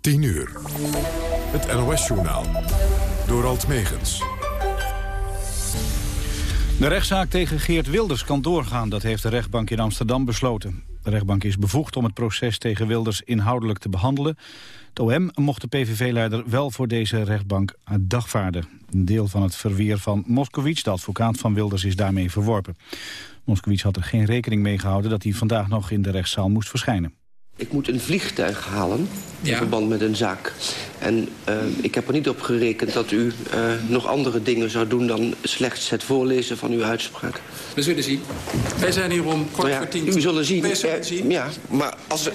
10 uur. Het NOS-journaal. Door Alt Megens. De rechtszaak tegen Geert Wilders kan doorgaan. Dat heeft de rechtbank in Amsterdam besloten. De rechtbank is bevoegd om het proces tegen Wilders inhoudelijk te behandelen. Het OM mocht de PVV-leider wel voor deze rechtbank dagvaarden. Een deel van het verweer van Moskowitz, de advocaat van Wilders, is daarmee verworpen. Moskowitz had er geen rekening mee gehouden dat hij vandaag nog in de rechtszaal moest verschijnen. Ik moet een vliegtuig halen in verband met een zaak. En uh, ik heb er niet op gerekend dat u uh, nog andere dingen zou doen... dan slechts het voorlezen van uw uitspraak. We zullen zien. Wij zijn hier om kwart voor tien. U zullen zien. Zullen zien. Ja, maar als,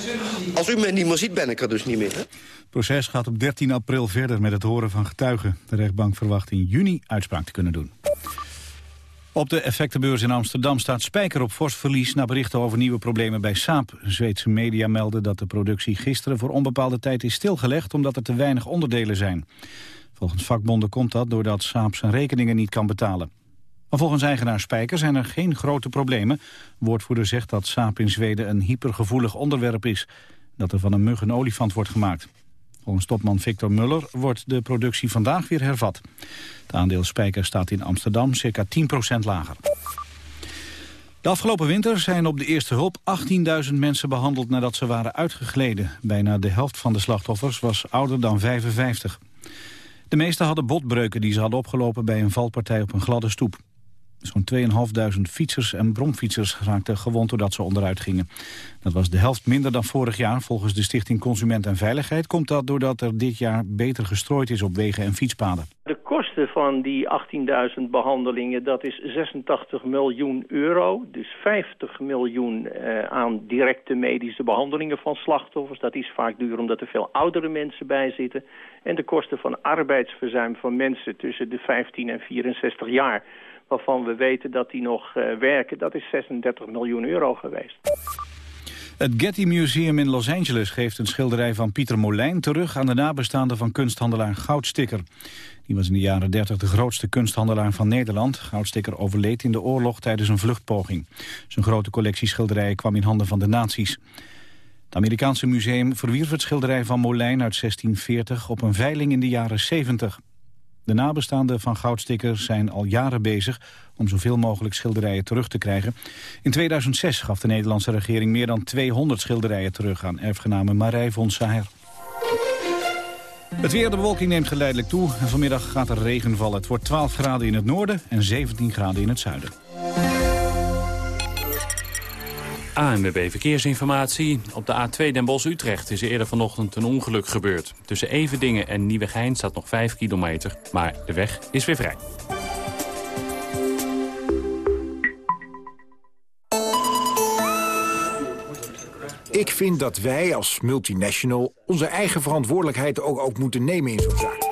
als u mij niet meer ziet, ben ik er dus niet meer. Hè? Het proces gaat op 13 april verder met het horen van getuigen. De rechtbank verwacht in juni uitspraak te kunnen doen. Op de effectenbeurs in Amsterdam staat spijker op fors verlies... na berichten over nieuwe problemen bij Saab. Zweedse media melden dat de productie gisteren voor onbepaalde tijd is stilgelegd... omdat er te weinig onderdelen zijn. Volgens vakbonden komt dat doordat Saab zijn rekeningen niet kan betalen. Maar volgens eigenaar Spijker zijn er geen grote problemen. Woordvoerder zegt dat Saab in Zweden een hypergevoelig onderwerp is... dat er van een mug een olifant wordt gemaakt. Volgens topman Victor Muller wordt de productie vandaag weer hervat. Het aandeel Spijker staat in Amsterdam circa 10% lager. De afgelopen winter zijn op de eerste hulp 18.000 mensen behandeld nadat ze waren uitgegleden. Bijna de helft van de slachtoffers was ouder dan 55. De meeste hadden botbreuken die ze hadden opgelopen bij een valpartij op een gladde stoep. Zo'n 2.500 fietsers en bromfietsers raakten gewond doordat ze onderuit gingen. Dat was de helft minder dan vorig jaar. Volgens de Stichting Consument en Veiligheid komt dat doordat er dit jaar beter gestrooid is op wegen en fietspaden. De kosten van die 18.000 behandelingen, dat is 86 miljoen euro. Dus 50 miljoen eh, aan directe medische behandelingen van slachtoffers. Dat is vaak duur omdat er veel oudere mensen bij zitten. En de kosten van arbeidsverzuim van mensen tussen de 15 en 64 jaar waarvan we weten dat die nog uh, werken, dat is 36 miljoen euro geweest. Het Getty Museum in Los Angeles geeft een schilderij van Pieter Molijn terug aan de nabestaanden van kunsthandelaar Goudstikker. Die was in de jaren 30 de grootste kunsthandelaar van Nederland. Goudstikker overleed in de oorlog tijdens een vluchtpoging. Zijn grote collectie schilderijen kwam in handen van de nazi's. Het Amerikaanse museum verwierf het schilderij van Molijn uit 1640 op een veiling in de jaren 70. De nabestaanden van goudstikkers zijn al jaren bezig om zoveel mogelijk schilderijen terug te krijgen. In 2006 gaf de Nederlandse regering meer dan 200 schilderijen terug aan erfgename Marij von Saer. Het weer, de bewolking neemt geleidelijk toe en vanmiddag gaat er regen vallen. Het wordt 12 graden in het noorden en 17 graden in het zuiden. ANWB Verkeersinformatie. Op de A2 Den Bosch-Utrecht is er eerder vanochtend een ongeluk gebeurd. Tussen Evendingen en Nieuwegein staat nog 5 kilometer, maar de weg is weer vrij. Ik vind dat wij als multinational onze eigen verantwoordelijkheid ook, ook moeten nemen in zo'n zaak.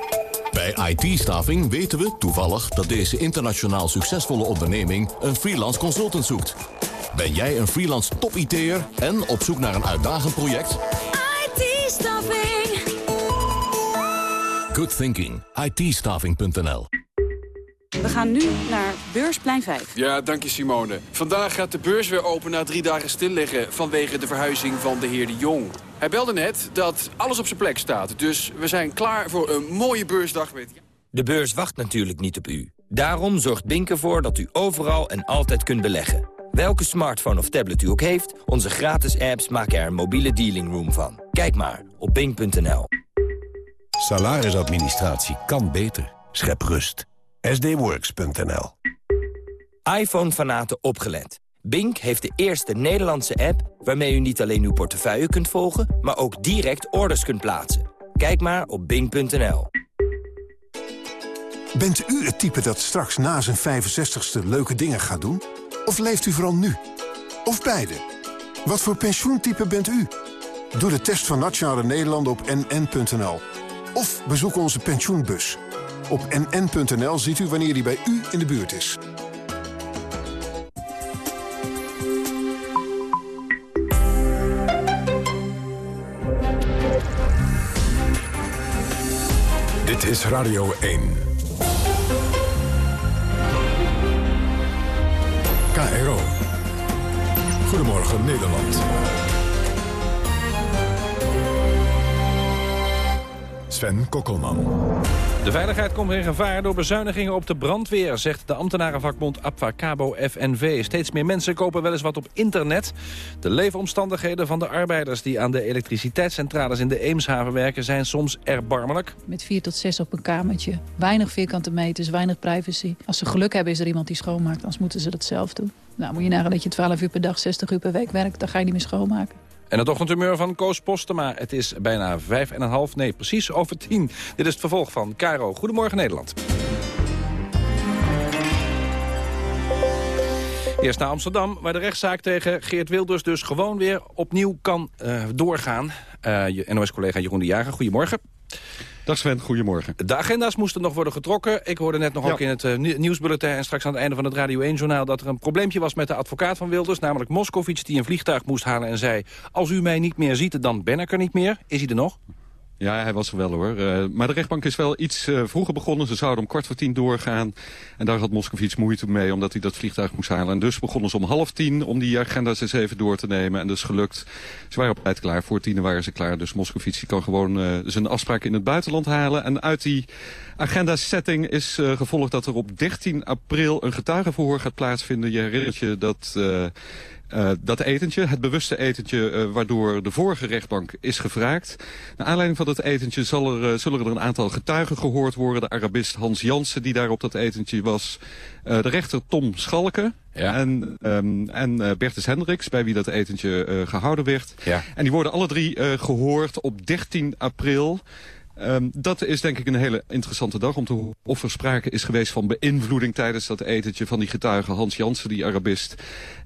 Bij IT-staving weten we toevallig dat deze internationaal succesvolle onderneming een freelance consultant zoekt. Ben jij een freelance top-IT'er en op zoek naar een uitdagend project? IT-staffing. Good thinking. it We gaan nu naar Beursplein 5. Ja, dank je Simone. Vandaag gaat de beurs weer open na drie dagen stilliggen... vanwege de verhuizing van de heer De Jong. Hij belde net dat alles op zijn plek staat. Dus we zijn klaar voor een mooie beursdag met... De beurs wacht natuurlijk niet op u. Daarom zorgt Bink ervoor dat u overal en altijd kunt beleggen. Welke smartphone of tablet u ook heeft, onze gratis apps maken er een mobiele dealing room van. Kijk maar op bing.nl. Salarisadministratie kan beter. Schep rust. sdworks.nl iPhone-fanaten opgelet. Bink heeft de eerste Nederlandse app waarmee u niet alleen uw portefeuille kunt volgen... maar ook direct orders kunt plaatsen. Kijk maar op bing.nl. Bent u het type dat straks na zijn 65ste leuke dingen gaat doen? Of leeft u vooral nu? Of beide? Wat voor pensioentype bent u? Doe de test van Nationale Nederlanden op nn.nl. Of bezoek onze pensioenbus. Op nn.nl ziet u wanneer die bij u in de buurt is. Dit is Radio 1. Goedemorgen Nederland. Sven Kokkelman. De veiligheid komt in gevaar door bezuinigingen op de brandweer... zegt de ambtenarenvakbond Abfacabo FNV. Steeds meer mensen kopen wel eens wat op internet. De leefomstandigheden van de arbeiders... die aan de elektriciteitscentrales in de Eemshaven werken... zijn soms erbarmelijk. Met vier tot zes op een kamertje. Weinig vierkante meters, weinig privacy. Als ze geluk hebben is er iemand die schoonmaakt. Anders moeten ze dat zelf doen. Nou, moet je nagaan dat je 12 uur per dag, 60 uur per week werkt... dan ga je niet meer schoonmaken. En het ochtendhumeur van Koos Postema. Het is bijna vijf en een half, nee, precies over tien. Dit is het vervolg van Caro. Goedemorgen Nederland. Eerst naar Amsterdam, waar de rechtszaak tegen Geert Wilders dus gewoon weer opnieuw kan uh, doorgaan. Uh, je NOS-collega Jeroen de Jager, goedemorgen. Dag Sven, goedemorgen. De agenda's moesten nog worden getrokken. Ik hoorde net nog ook in het uh, nieuwsbulletin en straks aan het einde van het Radio 1-journaal... dat er een probleempje was met de advocaat van Wilders, namelijk Moscovic... die een vliegtuig moest halen en zei... als u mij niet meer ziet, dan ben ik er niet meer. Is hij er nog? Ja, hij was er wel hoor. Uh, maar de rechtbank is wel iets uh, vroeger begonnen. Ze zouden om kwart voor tien doorgaan. En daar had Moskovits moeite mee, omdat hij dat vliegtuig moest halen. En dus begonnen ze om half tien om die agenda's eens even door te nemen. En dus gelukt. Ze waren op tijd klaar. Voor tien waren ze klaar. Dus Moskovits kan gewoon uh, zijn afspraak in het buitenland halen. En uit die agenda-setting is gevolgd dat er op 13 april een getuigenverhoor gaat plaatsvinden. Je herinnert je dat... Uh, dat etentje, het bewuste etentje uh, waardoor de vorige rechtbank is gevraagd. Naar aanleiding van dat etentje zal er, uh, zullen er een aantal getuigen gehoord worden. De Arabist Hans Jansen die daar op dat etentje was. de rechter Tom Schalken ja. en, um, en Bertus Hendricks bij wie dat etentje gehouden werd. Ja. En die worden alle drie gehoord op 13 april. Um, dat is denk ik een hele interessante dag om te horen of er sprake is geweest van beïnvloeding tijdens dat etentje van die getuige Hans Jansen, die Arabist.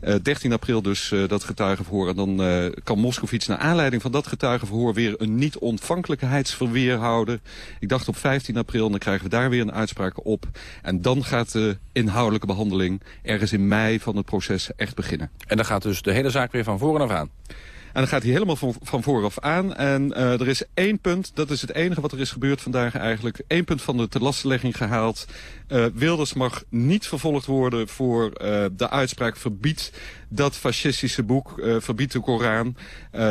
Uh, 13 april dus uh, dat getuigenverhoor. En dan uh, kan Moskovits naar aanleiding van dat getuigenverhoor weer een niet-ontvankelijkheidsverweer houden. Ik dacht op 15 april en dan krijgen we daar weer een uitspraak op. En dan gaat de inhoudelijke behandeling ergens in mei van het proces echt beginnen. En dan gaat dus de hele zaak weer van voren af aan. En dan gaat hij helemaal van, van vooraf aan. En uh, er is één punt, dat is het enige wat er is gebeurd vandaag eigenlijk. Eén punt van de telastenlegging gehaald. Uh, Wilders mag niet vervolgd worden voor uh, de uitspraak verbiedt dat fascistische boek, uh, verbiedt de Koran.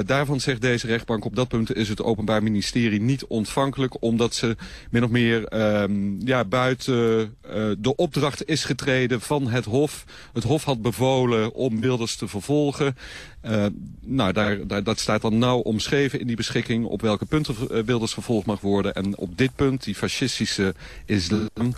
Daarvan zegt deze rechtbank op dat punt is het Openbaar Ministerie niet ontvankelijk. Omdat ze min of meer um, ja, buiten de opdracht is getreden van het Hof. Het Hof had bevolen om Wilders te vervolgen. Nou, daar, daar, dat staat dan nauw omschreven in die beschikking op welke punten Wilders vervolgd mag worden. En op dit punt, die fascistische islam,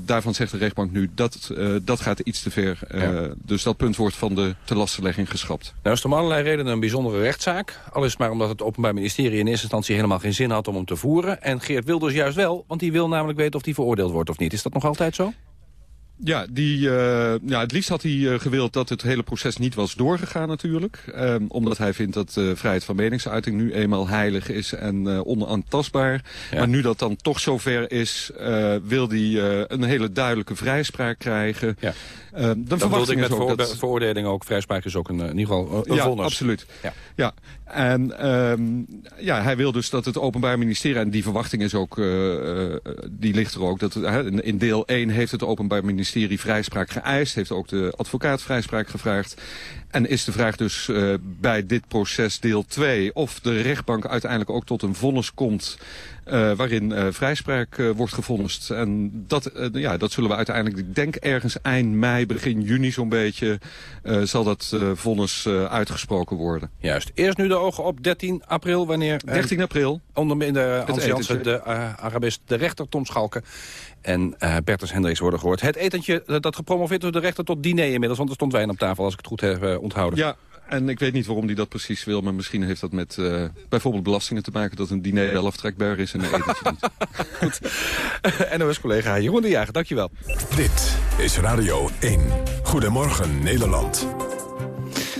daarvan zegt de rechtbank nu dat, uh, dat gaat iets te ver. Ja. Dus dat punt wordt van de telastenlegging geschrapt. Nou is het om allerlei redenen een bijzondere rechtszaak. Al is het maar omdat het Openbaar Ministerie in eerste instantie helemaal geen zin had om hem te voeren. En Geert Wilders juist wel, want die wil namelijk weten of hij veroordeeld wordt of niet. Is dat nog altijd zo? Ja, die, uh, ja, het liefst had hij uh, gewild dat het hele proces niet was doorgegaan natuurlijk. Um, omdat hij vindt dat uh, vrijheid van meningsuiting nu eenmaal heilig is en onaantastbaar. Ja. Maar nu dat dan toch zover is, wil hij een hele duidelijke vrijspraak krijgen. Ja. dan dan verwacht ik met ook dat... veroordeling ook. Vrijspraak is ook een, in ieder geval een ja, vonnis. Absoluut. Ja, ja. En um, ja, hij wil dus dat het Openbaar Ministerie, en die verwachting is ook, die ligt er ook, dat in deel 1 heeft het Openbaar Ministerie vrijspraak geëist, heeft ook de advocaat vrijspraak gevraagd. En is de vraag dus uh, bij dit proces deel 2 of de rechtbank uiteindelijk ook tot een vonnis komt uh, waarin uh, vrijspraak wordt gevonnist. En dat, ja, dat zullen we uiteindelijk, ik denk ergens eind mei, begin juni zo'n beetje, zal dat vonnis uitgesproken worden. Juist. Eerst nu de ogen op 13 april, wanneer... 13 april. Onder de Hans Jansen, de Arabist, de rechter Tom Schalken en uh, Bertus Hendricks worden gehoord. Het etentje dat gepromoveerd door de rechter tot diner inmiddels, want er stond wijn op tafel als ik het goed heb uh, onthouden. Ja, en ik weet niet waarom hij dat precies wil, maar misschien heeft dat met uh, bijvoorbeeld belastingen te maken dat een diner wel aftrekbaar is en een etentje niet. Goed. NOS-collega Jeroen de Jager, dankjewel. Dit is Radio 1. Goedemorgen Nederland.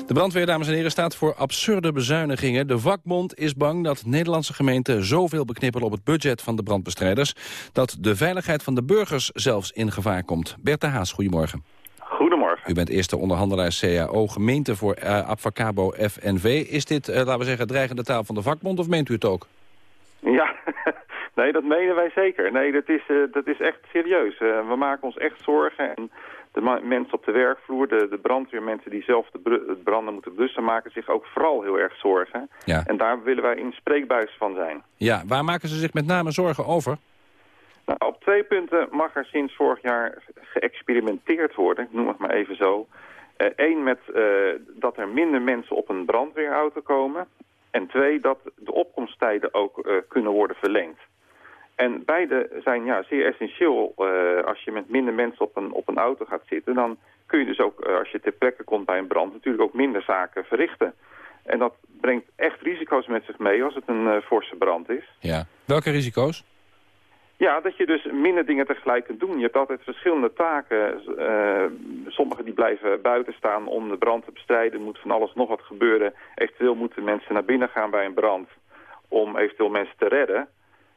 De brandweer, dames en heren, staat voor absurde bezuinigingen. De vakbond is bang dat Nederlandse gemeenten zoveel beknippelen op het budget van de brandbestrijders... dat de veiligheid van de burgers zelfs in gevaar komt. Bert de Haas, goedemorgen. Goedemorgen. U bent eerste onderhandelaar CAO gemeente voor uh, Abfacabo FNV. Is dit, uh, laten we zeggen, dreigende taal van de vakbond of meent u het ook? Ja, nee, dat menen wij zeker. Nee, dat is, uh, dat is echt serieus. we maken ons echt zorgen en de mensen op de werkvloer, de, de brandweermensen die zelf de branden moeten blussen, maken zich ook vooral heel erg zorgen. Ja. En daar willen wij in spreekbuis van zijn. Ja, waar maken ze zich met name zorgen over? Nou, op twee punten mag er sinds vorig jaar geëxperimenteerd worden, ik noem het maar even zo. Eén met eh, dat er minder mensen op een brandweerauto komen. En twee, dat de opkomsttijden ook eh, kunnen worden verlengd. En beide zijn ja, zeer essentieel. Eh, als je met minder mensen op een, op een auto gaat zitten... dan kun je dus ook, eh, als je ter plekke komt bij een brand... natuurlijk ook minder zaken verrichten. En dat brengt echt risico's met zich mee als het een eh, forse brand is. Ja. Welke risico's? Ja, dat je dus minder dingen tegelijk kunt doen. Je hebt altijd verschillende taken. Sommigen die blijven buiten staan om de brand te bestrijden. Er moet van alles nog wat gebeuren. Eventueel moeten mensen naar binnen gaan bij een brand om eventueel mensen te redden.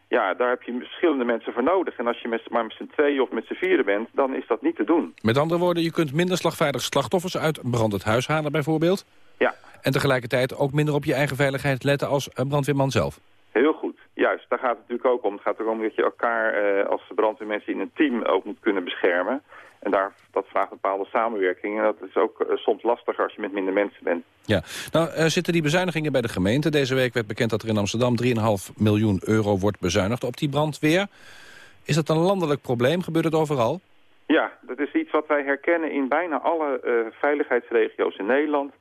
Ja, daar heb je verschillende mensen voor nodig. En als je met, maar met z'n tweeën of met z'n vieren bent, dan is dat niet te doen. Met andere woorden, je kunt minder slagvaardig slachtoffers uit een brandend huis halen bijvoorbeeld. Ja. En tegelijkertijd ook minder op je eigen veiligheid letten als een brandweerman zelf. Heel goed. Juist, daar gaat het natuurlijk ook om. Het gaat erom dat je elkaar eh, als brandweermensen in een team ook moet kunnen beschermen. En daar, dat vraagt bepaalde samenwerking. En dat is ook uh, soms lastiger als je met minder mensen bent. Ja, nou uh, zitten die bezuinigingen bij de gemeente. Deze week werd bekend dat er in Amsterdam 3,5 miljoen euro wordt bezuinigd op die brandweer. Is dat een landelijk probleem? Gebeurt het overal? Ja, dat is iets wat wij herkennen in bijna alle uh, veiligheidsregio's in Nederland.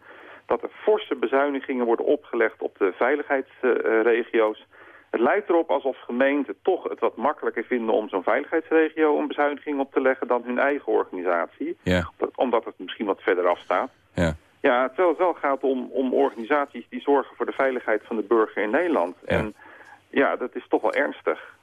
Dat er forse bezuinigingen worden opgelegd op de veiligheidsregio's. Het lijkt erop alsof gemeenten toch het wat makkelijker vinden om zo'n veiligheidsregio een bezuiniging op te leggen dan hun eigen organisatie. Ja. Omdat het misschien wat verder afstaat. Ja. Ja, terwijl het wel gaat om, om organisaties die zorgen voor de veiligheid van de burger in Nederland. Ja. En ja, dat is toch wel ernstig.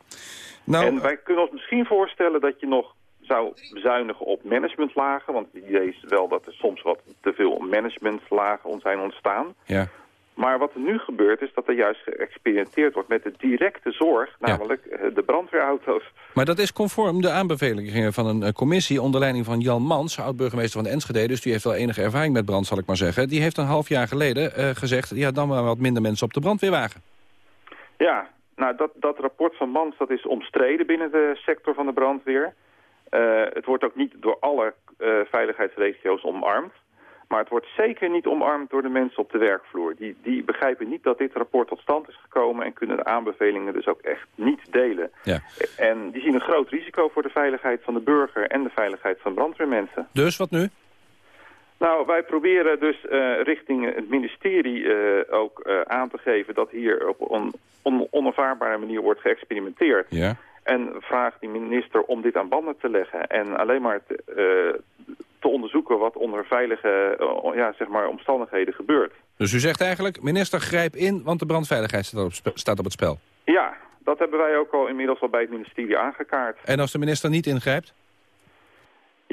Nou, en wij kunnen ons misschien voorstellen dat je nog zou bezuinigen op managementlagen. Want het idee is wel dat er soms wat te veel managementlagen zijn ontstaan. Ja. Maar wat er nu gebeurt is dat er juist geëxperimenteerd wordt met de directe zorg, namelijk ja. de brandweerauto's. Maar dat is conform de aanbevelingen van een commissie onder leiding van Jan Mans, oud-burgemeester van Enschede, dus die heeft wel enige ervaring met brand, zal ik maar zeggen. Die heeft een half jaar geleden uh, gezegd, ja, dan maar wat minder mensen op de brandweerwagen. Ja, nou dat, dat rapport van Mans, dat is omstreden binnen de sector van de brandweer. Uh, het wordt ook niet door alle uh, veiligheidsregio's omarmd. Maar het wordt zeker niet omarmd door de mensen op de werkvloer. Die, die begrijpen niet dat dit rapport tot stand is gekomen... en kunnen de aanbevelingen dus ook echt niet delen. Ja. En die zien een groot risico voor de veiligheid van de burger... en de veiligheid van brandweermensen. Dus wat nu? Nou, wij proberen dus uh, richting het ministerie uh, ook uh, aan te geven... dat hier op een on onaanvaardbare manier wordt geëxperimenteerd. Ja. En vraagt die minister om dit aan banden te leggen. En alleen maar te, te onderzoeken wat onder veilige ja, zeg maar, omstandigheden gebeurt. Dus u zegt eigenlijk, minister grijp in, want de brandveiligheid staat op, staat op het spel. Ja, dat hebben wij ook al inmiddels al bij het ministerie aangekaart. En als de minister niet ingrijpt?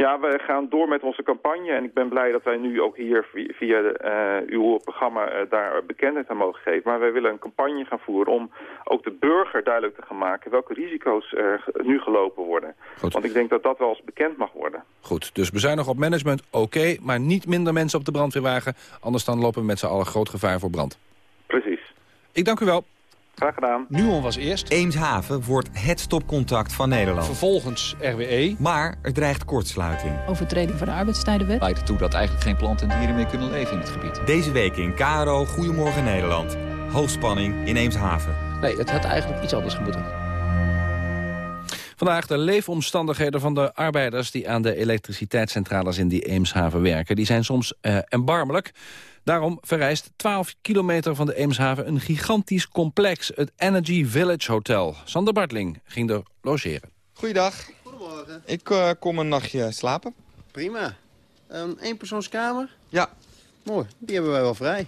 Ja, we gaan door met onze campagne en ik ben blij dat wij nu ook hier via, uh, uw programma uh, daar bekendheid aan mogen geven. Maar wij willen een campagne gaan voeren om ook de burger duidelijk te gaan maken welke risico's er nu gelopen worden. Goed. Want ik denk dat dat wel eens bekend mag worden. Goed, dus bezuinigen op management, oké, okay, maar niet minder mensen op de brandweerwagen. Anders dan lopen we met z'n allen groot gevaar voor brand. Precies. Ik dank u wel. Graag gedaan. Nuon was eerst. Eemshaven wordt het stopcontact van Nederland. Vervolgens RWE. Maar er dreigt kortsluiting. Overtreding van de arbeidstijdenwet. Leidt ertoe dat eigenlijk geen planten en dieren meer kunnen leven in het gebied. Deze week in KRO Goedemorgen Nederland. Hoogspanning in Eemshaven. Nee, het had eigenlijk iets anders moeten. Vandaag de leefomstandigheden van de arbeiders die aan de elektriciteitscentrales in die Eemshaven werken. Die zijn soms uh, erbarmelijk. Daarom verrijst 12 kilometer van de Eemshaven een gigantisch complex, het Energy Village Hotel. Sander Bartling ging er logeren. Goeiedag. Goedemorgen. Ik uh, kom een nachtje slapen. Prima. Een eenpersoonskamer? Ja. Mooi, die hebben wij wel vrij.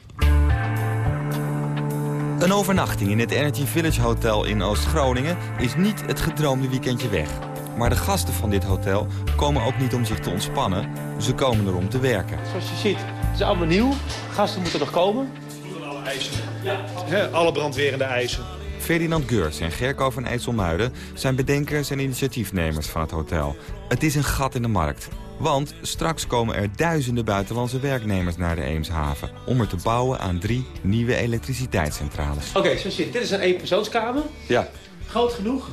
Een overnachting in het Energy Village Hotel in Oost-Groningen is niet het gedroomde weekendje weg. Maar de gasten van dit hotel komen ook niet om zich te ontspannen. Ze komen er om te werken. Zoals je ziet, het is allemaal nieuw. Gasten moeten nog komen. Alle eisen. Ja. He, alle brandwerende eisen. Ferdinand Geurs en Gerco van IJsselmuiden zijn bedenkers en initiatiefnemers van het hotel. Het is een gat in de markt. Want straks komen er duizenden buitenlandse werknemers naar de Eemshaven... om er te bouwen aan drie nieuwe elektriciteitscentrales. Oké, okay, zoals je ziet, dit is een eenpersoonskamer. Ja. Groot genoeg.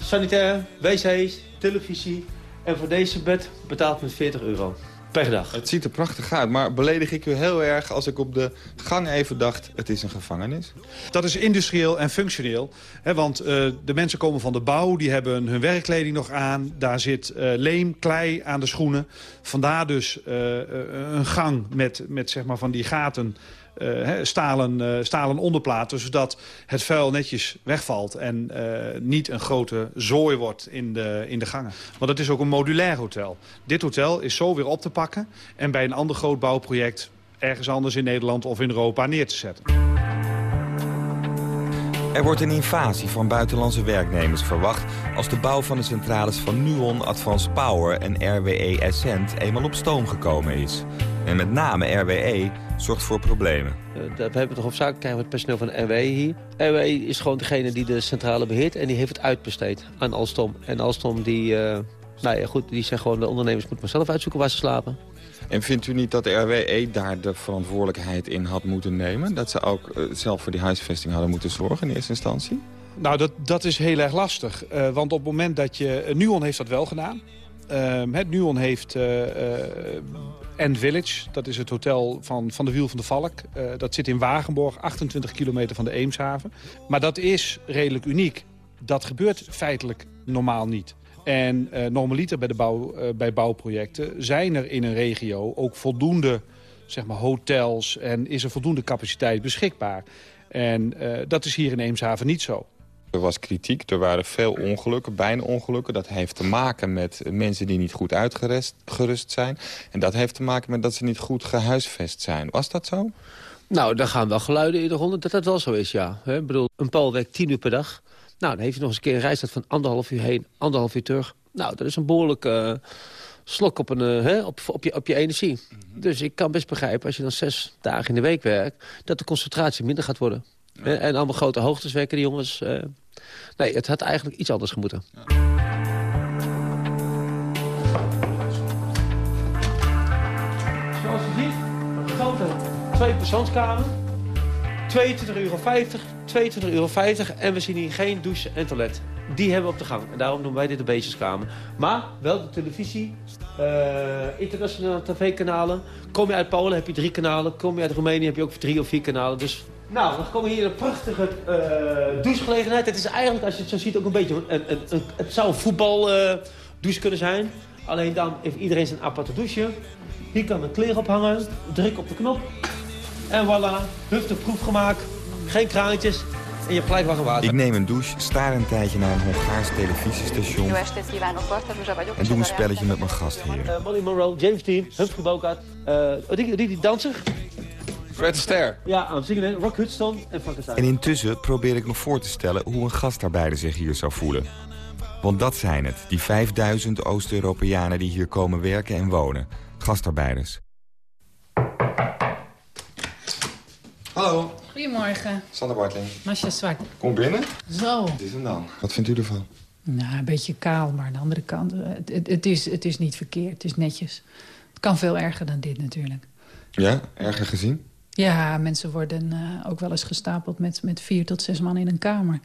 Sanitair, wc's, televisie, En voor deze bed betaalt men 40 euro. Per dag. Het ziet er prachtig uit, maar beledig ik u heel erg als ik op de gang even dacht... het is een gevangenis? Dat is industrieel en functioneel. Hè, want uh, de mensen komen van de bouw, die hebben hun werkkleding nog aan. Daar zit uh, leem, klei aan de schoenen. Vandaar dus uh, een gang met, met zeg maar van die gaten... Uh, stalen, uh, stalen onderplaten, zodat het vuil netjes wegvalt... en uh, niet een grote zooi wordt in de, in de gangen. Want het is ook een modulair hotel. Dit hotel is zo weer op te pakken... en bij een ander groot bouwproject ergens anders in Nederland of in Europa neer te zetten. Er wordt een invasie van buitenlandse werknemers verwacht... als de bouw van de centrales van Nuon, Advanced Power en RWE Essent eenmaal op stoom gekomen is. En met name RWE zorgt voor problemen. Uh, we hebben toch op zaak krijgen we het personeel van RWE hier. RWE is gewoon degene die de centrale beheert en die heeft het uitbesteed aan Alstom. En Alstom die, uh, nou ja, goed, die zegt gewoon de ondernemers moeten maar zelf uitzoeken waar ze slapen. En vindt u niet dat de RWE daar de verantwoordelijkheid in had moeten nemen? Dat ze ook uh, zelf voor die huisvesting hadden moeten zorgen in eerste instantie? Nou, dat, dat is heel erg lastig. Uh, want op het moment dat je... Nuon heeft dat wel gedaan. Uh, het Nuon heeft End Village, dat is het hotel van, van de Wiel van de Valk. Uh, dat zit in Wagenborg, 28 kilometer van de Eemshaven. Maar dat is redelijk uniek. Dat gebeurt feitelijk normaal niet. En uh, normaliter bij, de bouw, bij bouwprojecten zijn er in een regio ook voldoende zeg maar, hotels... en is er voldoende capaciteit beschikbaar. En dat is hier in Eemshaven niet zo. Er was kritiek, er waren veel ongelukken, bijna ongelukken. Dat heeft te maken met mensen die niet goed uitgerust zijn. En dat heeft te maken met dat ze niet goed gehuisvest zijn. Was dat zo? Nou, daar gaan wel geluiden in de ronde dat dat wel zo is, ja. Ik bedoel, een Paul werkt tien uur per dag. Nou, dan heeft hij nog eens een keer een reistijd van anderhalf uur heen, anderhalf uur terug. Nou, dat is een behoorlijke uh, slok op, een, uh, hè, op, op, je, op je energie. Mm -hmm. Dus ik kan best begrijpen, als je dan zes dagen in de week werkt... dat de concentratie minder gaat worden. Ja. En allemaal grote hoogtes werken die jongens. Uh, nee, het had eigenlijk iets anders gemoeten. Ja. Zoals je ziet, een grote tweepersoonskamer. 22,50 euro, 22,50 euro. En we zien hier geen douche en toilet. Die hebben we op de gang. En daarom noemen wij dit de beestjeskamer. Maar wel de televisie, uh, internationale tv-kanalen. Kom je uit Polen heb je drie kanalen. Kom je uit Roemenië heb je ook drie of vier kanalen. Dus nou, we komen hier in een prachtige uh, douchegelegenheid. Het is eigenlijk, als je het zo ziet, ook een beetje... Een, een, een, het zou een voetbaldouche uh, kunnen zijn. Alleen dan heeft iedereen zijn aparte douche. Hier kan een kleer ophangen. Druk op de knop. En voilà, huftig proef gemaakt. Geen kraantjes. En je hebt gelijk warm water. Ik neem een douche, staar een tijdje naar een Hongaars televisiestation... en doe een spelletje met mijn gastheer. Uh, Molly Monroe, James Dean, Humphrey Bogart, uh, die, die, die danser... Fred Astaire. Ja, aan het zingen. Rock Hudson en Frankenstein. En intussen probeer ik me voor te stellen hoe een gastarbeider zich hier zou voelen. Want dat zijn het, die 5000 Oost-Europeanen die hier komen werken en wonen. Gastarbeiders. Hallo. Goedemorgen. Sander Bartling. Masja Zwart. Kom binnen. Zo. Wat is hem dan? Wat vindt u ervan? Nou, een beetje kaal, maar aan de andere kant... Het, het, het, is, het is niet verkeerd, het is netjes. Het kan veel erger dan dit natuurlijk. Ja, erger gezien? Ja, mensen worden uh, ook wel eens gestapeld met, met vier tot zes man in een kamer.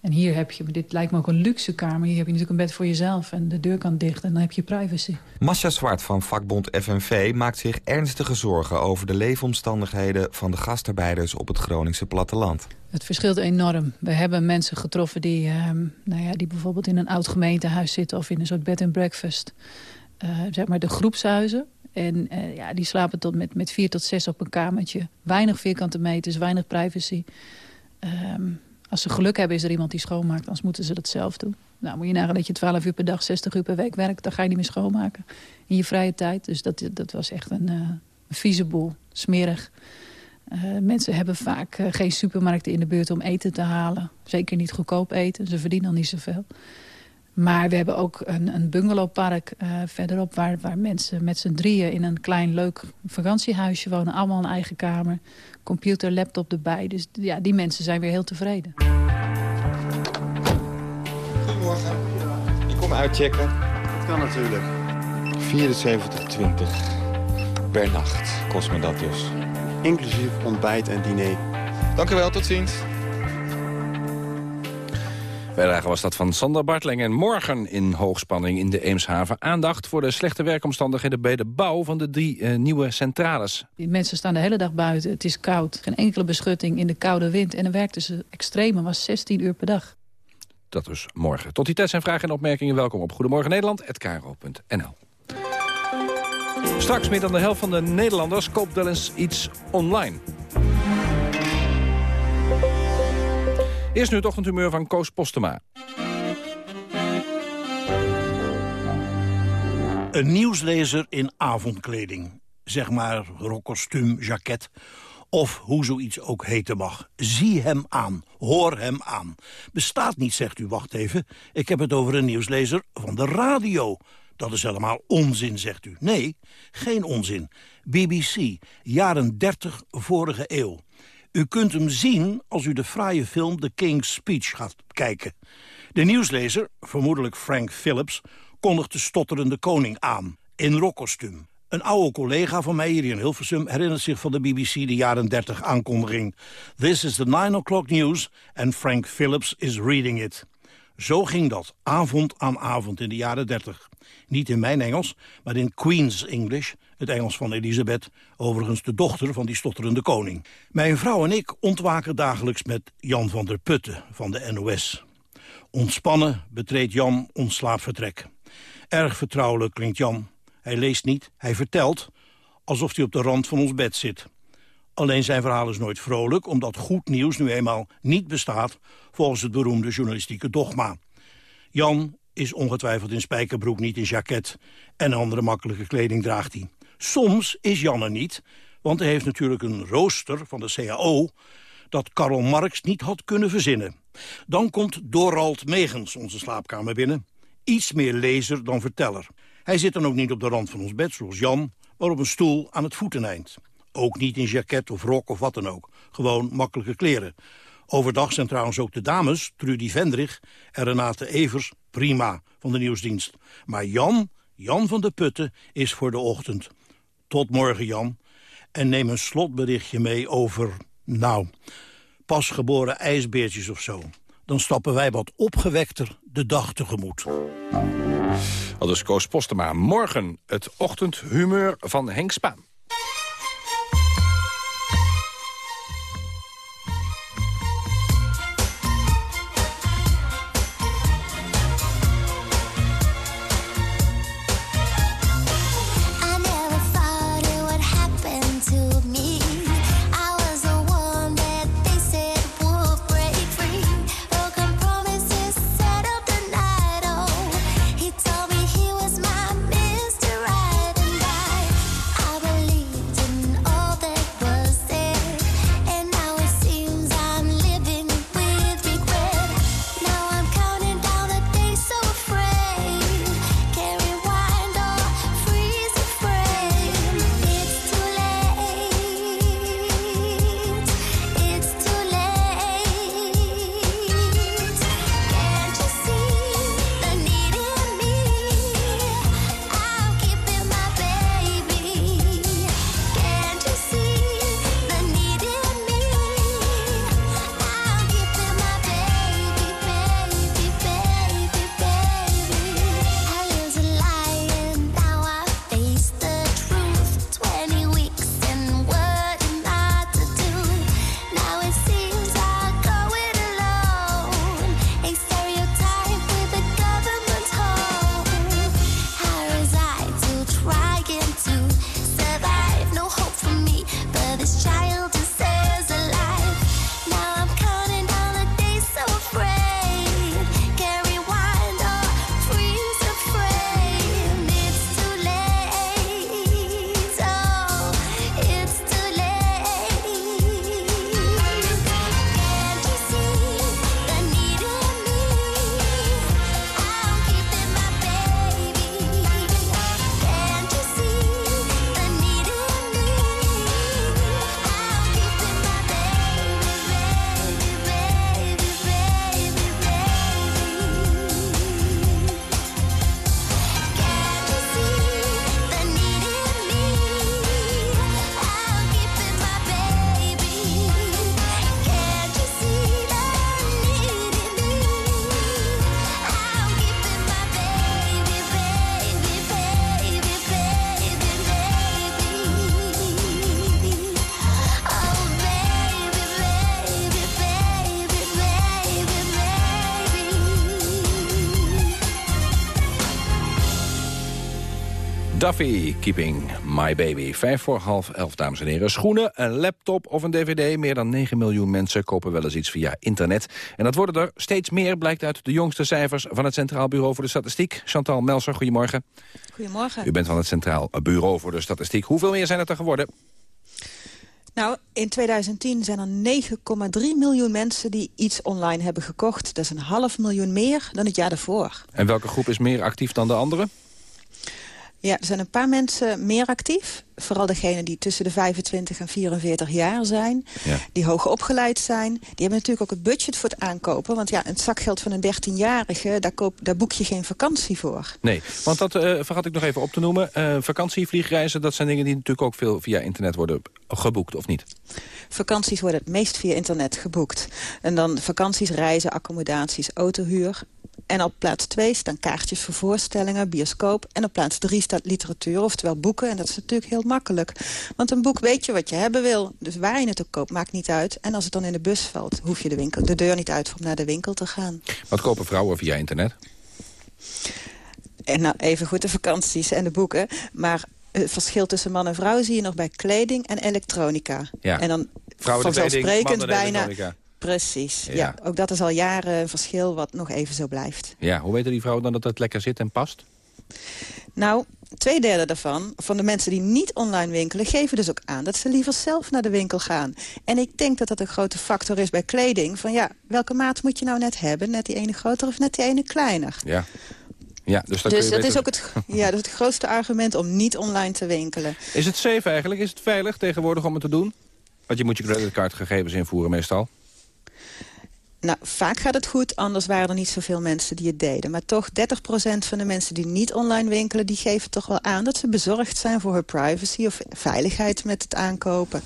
En hier heb je, dit lijkt me ook een luxe kamer. Hier heb je natuurlijk een bed voor jezelf en de deur kan dicht en dan heb je privacy. Masja Zwart van vakbond FNV maakt zich ernstige zorgen over de leefomstandigheden van de gastarbeiders op het Groningse platteland. Het verschilt enorm. We hebben mensen getroffen die, uh, nou ja, die bijvoorbeeld in een oud gemeentehuis zitten of in een soort bed and breakfast. Uh, zeg maar de groepshuizen. En uh, ja, die slapen tot met, met vier tot zes op een kamertje. Weinig vierkante meters, weinig privacy. Um, als ze geluk hebben is er iemand die schoonmaakt, anders moeten ze dat zelf doen. Nou, moet je nagaan dat je 12 uur per dag, 60 uur per week werkt... dan ga je niet meer schoonmaken in je vrije tijd. Dus dat, dat was echt een, uh, vieze boel, smerig. Uh, mensen hebben vaak geen supermarkten in de buurt om eten te halen. Zeker niet goedkoop eten, ze verdienen al niet zoveel. Maar we hebben ook een, een bungalowpark uh, verderop... Waar, waar mensen met z'n drieën in een klein leuk vakantiehuisje wonen. Allemaal een eigen kamer. Computer, laptop erbij. Dus ja, die mensen zijn weer heel tevreden. Goedemorgen. Ik kom uitchecken. Dat kan natuurlijk. 74,20 per nacht kost me dat dus. Inclusief ontbijt en diner. Dank u wel, tot ziens. Bijdrage was dat van Sander Bartling. En morgen in hoogspanning in de Eemshaven. Aandacht voor de slechte werkomstandigheden bij de bouw van de drie eh, nieuwe centrales. Die mensen staan de hele dag buiten. Het is koud. Geen enkele beschutting in de koude wind. En dan werkten ze extreem. was 16 uur per dag. Dat dus morgen. Tot die tijd zijn vragen en opmerkingen. Welkom op Goedemorgen Nederland.nl. Straks meer dan de helft van de Nederlanders koopt wel eens iets online. Eerst nu het ochtendhumeur van Koos Postema. Een nieuwslezer in avondkleding. Zeg maar rokkostuum, jacket of hoe zoiets ook heten mag. Zie hem aan, hoor hem aan. Bestaat niet, zegt u, wacht even. Ik heb het over een nieuwslezer van de radio. Dat is helemaal onzin, zegt u. Nee, geen onzin. BBC, jaren 30 vorige eeuw. U kunt hem zien als u de fraaie film The King's Speech gaat kijken. De nieuwslezer, vermoedelijk Frank Phillips, kondigt de stotterende koning aan. In rokkostuum. Een oude collega van mij hier in Hilversum herinnert zich van de BBC de jaren 30 aankondiging. This is the 9 o'clock news and Frank Phillips is reading it. Zo ging dat, avond aan avond in de jaren 30. Niet in mijn Engels, maar in Queen's English, het Engels van Elisabeth, overigens de dochter van die stotterende koning. Mijn vrouw en ik ontwaken dagelijks met Jan van der Putten van de NOS. Ontspannen betreedt Jan ons slaapvertrek. Erg vertrouwelijk klinkt Jan. Hij leest niet, hij vertelt, alsof hij op de rand van ons bed zit. Alleen zijn verhaal is nooit vrolijk, omdat goed nieuws nu eenmaal niet bestaat... volgens het beroemde journalistieke dogma. Jan is ongetwijfeld in spijkerbroek, niet in jacket... en andere makkelijke kleding draagt hij. Soms is Jan er niet, want hij heeft natuurlijk een rooster van de CAO... dat Karl Marx niet had kunnen verzinnen. Dan komt Dorald Megens onze slaapkamer binnen. Iets meer lezer dan verteller. Hij zit dan ook niet op de rand van ons bed, zoals Jan... maar op een stoel aan het voeteneind. Ook niet in jacket of rok of wat dan ook. Gewoon makkelijke kleren. Overdag zijn trouwens ook de dames, Trudy Vendrich en Renate Evers, prima van de nieuwsdienst. Maar Jan, Jan van de Putten, is voor de ochtend. Tot morgen, Jan. En neem een slotberichtje mee over, nou, pasgeboren ijsbeertjes of zo. Dan stappen wij wat opgewekter de dag tegemoet. Al dus Koos Postema. Morgen het ochtendhumeur van Henk Spaan. Duffy, Keeping My Baby. Vijf voor half elf, dames en heren. Schoenen, een laptop of een dvd. Meer dan 9 miljoen mensen kopen wel eens iets via internet. En dat worden er steeds meer, blijkt uit de jongste cijfers... van het Centraal Bureau voor de Statistiek. Chantal Melser, goedemorgen. Goedemorgen. U bent van het Centraal Bureau voor de Statistiek. Hoeveel meer zijn het er geworden? Nou, in 2010 zijn er 9,3 miljoen mensen die iets online hebben gekocht. Dat is een half miljoen meer dan het jaar daarvoor. En welke groep is meer actief dan de andere? Ja, er zijn een paar mensen meer actief. Vooral degenen die tussen de 25 en 44 jaar zijn. Ja. Die hoger opgeleid zijn. Die hebben natuurlijk ook het budget voor het aankopen. Want ja, het zakgeld van een 13-jarige, daar, koop, daar boek je geen vakantie voor. Nee, want dat uh, vergat ik nog even op te noemen. Uh, vakantie, vliegreizen, dat zijn dingen die natuurlijk ook veel via internet worden geboekt, of niet? Vakanties worden het meest via internet geboekt. En dan vakanties, reizen, accommodaties, autohuur. En op plaats 2 staan kaartjes voor voorstellingen, bioscoop. En op plaats 3 staat literatuur, oftewel boeken. En dat is natuurlijk heel makkelijk. Want een boek weet je wat je hebben wil. Dus waar je het ook koopt, maakt niet uit. En als het dan in de bus valt, hoef je de, winkel, de deur niet uit om naar de winkel te gaan. Wat kopen vrouwen via internet? En nou, even goed de vakanties en de boeken. Maar het verschil tussen man en vrouw zie je nog bij kleding en elektronica. Ja. En dan Vrouwen vanzelfsprekend bijna... Precies, ja. Ja. Ook dat is al jaren een verschil wat nog even zo blijft. Ja, hoe weten die vrouwen dan dat het lekker zit en past? Nou, twee derde daarvan, van de mensen die niet online winkelen... geven dus ook aan dat ze liever zelf naar de winkel gaan. En ik denk dat dat een grote factor is bij kleding. Van ja, welke maat moet je nou net hebben? Net die ene groter of net die ene kleiner? Ja. Ja, dus dat dus kun je dat beter- is ook het, ja, dat is het grootste argument om niet online te winkelen. Is het safe eigenlijk? Is het veilig tegenwoordig om het te doen? Want je moet je creditcardgegevens invoeren meestal. Nou, vaak gaat het goed, anders waren er niet zoveel mensen die het deden. Maar toch, 30% van de mensen die niet online winkelen... die geven toch wel aan dat ze bezorgd zijn voor hun privacy... of veiligheid met het aankopen.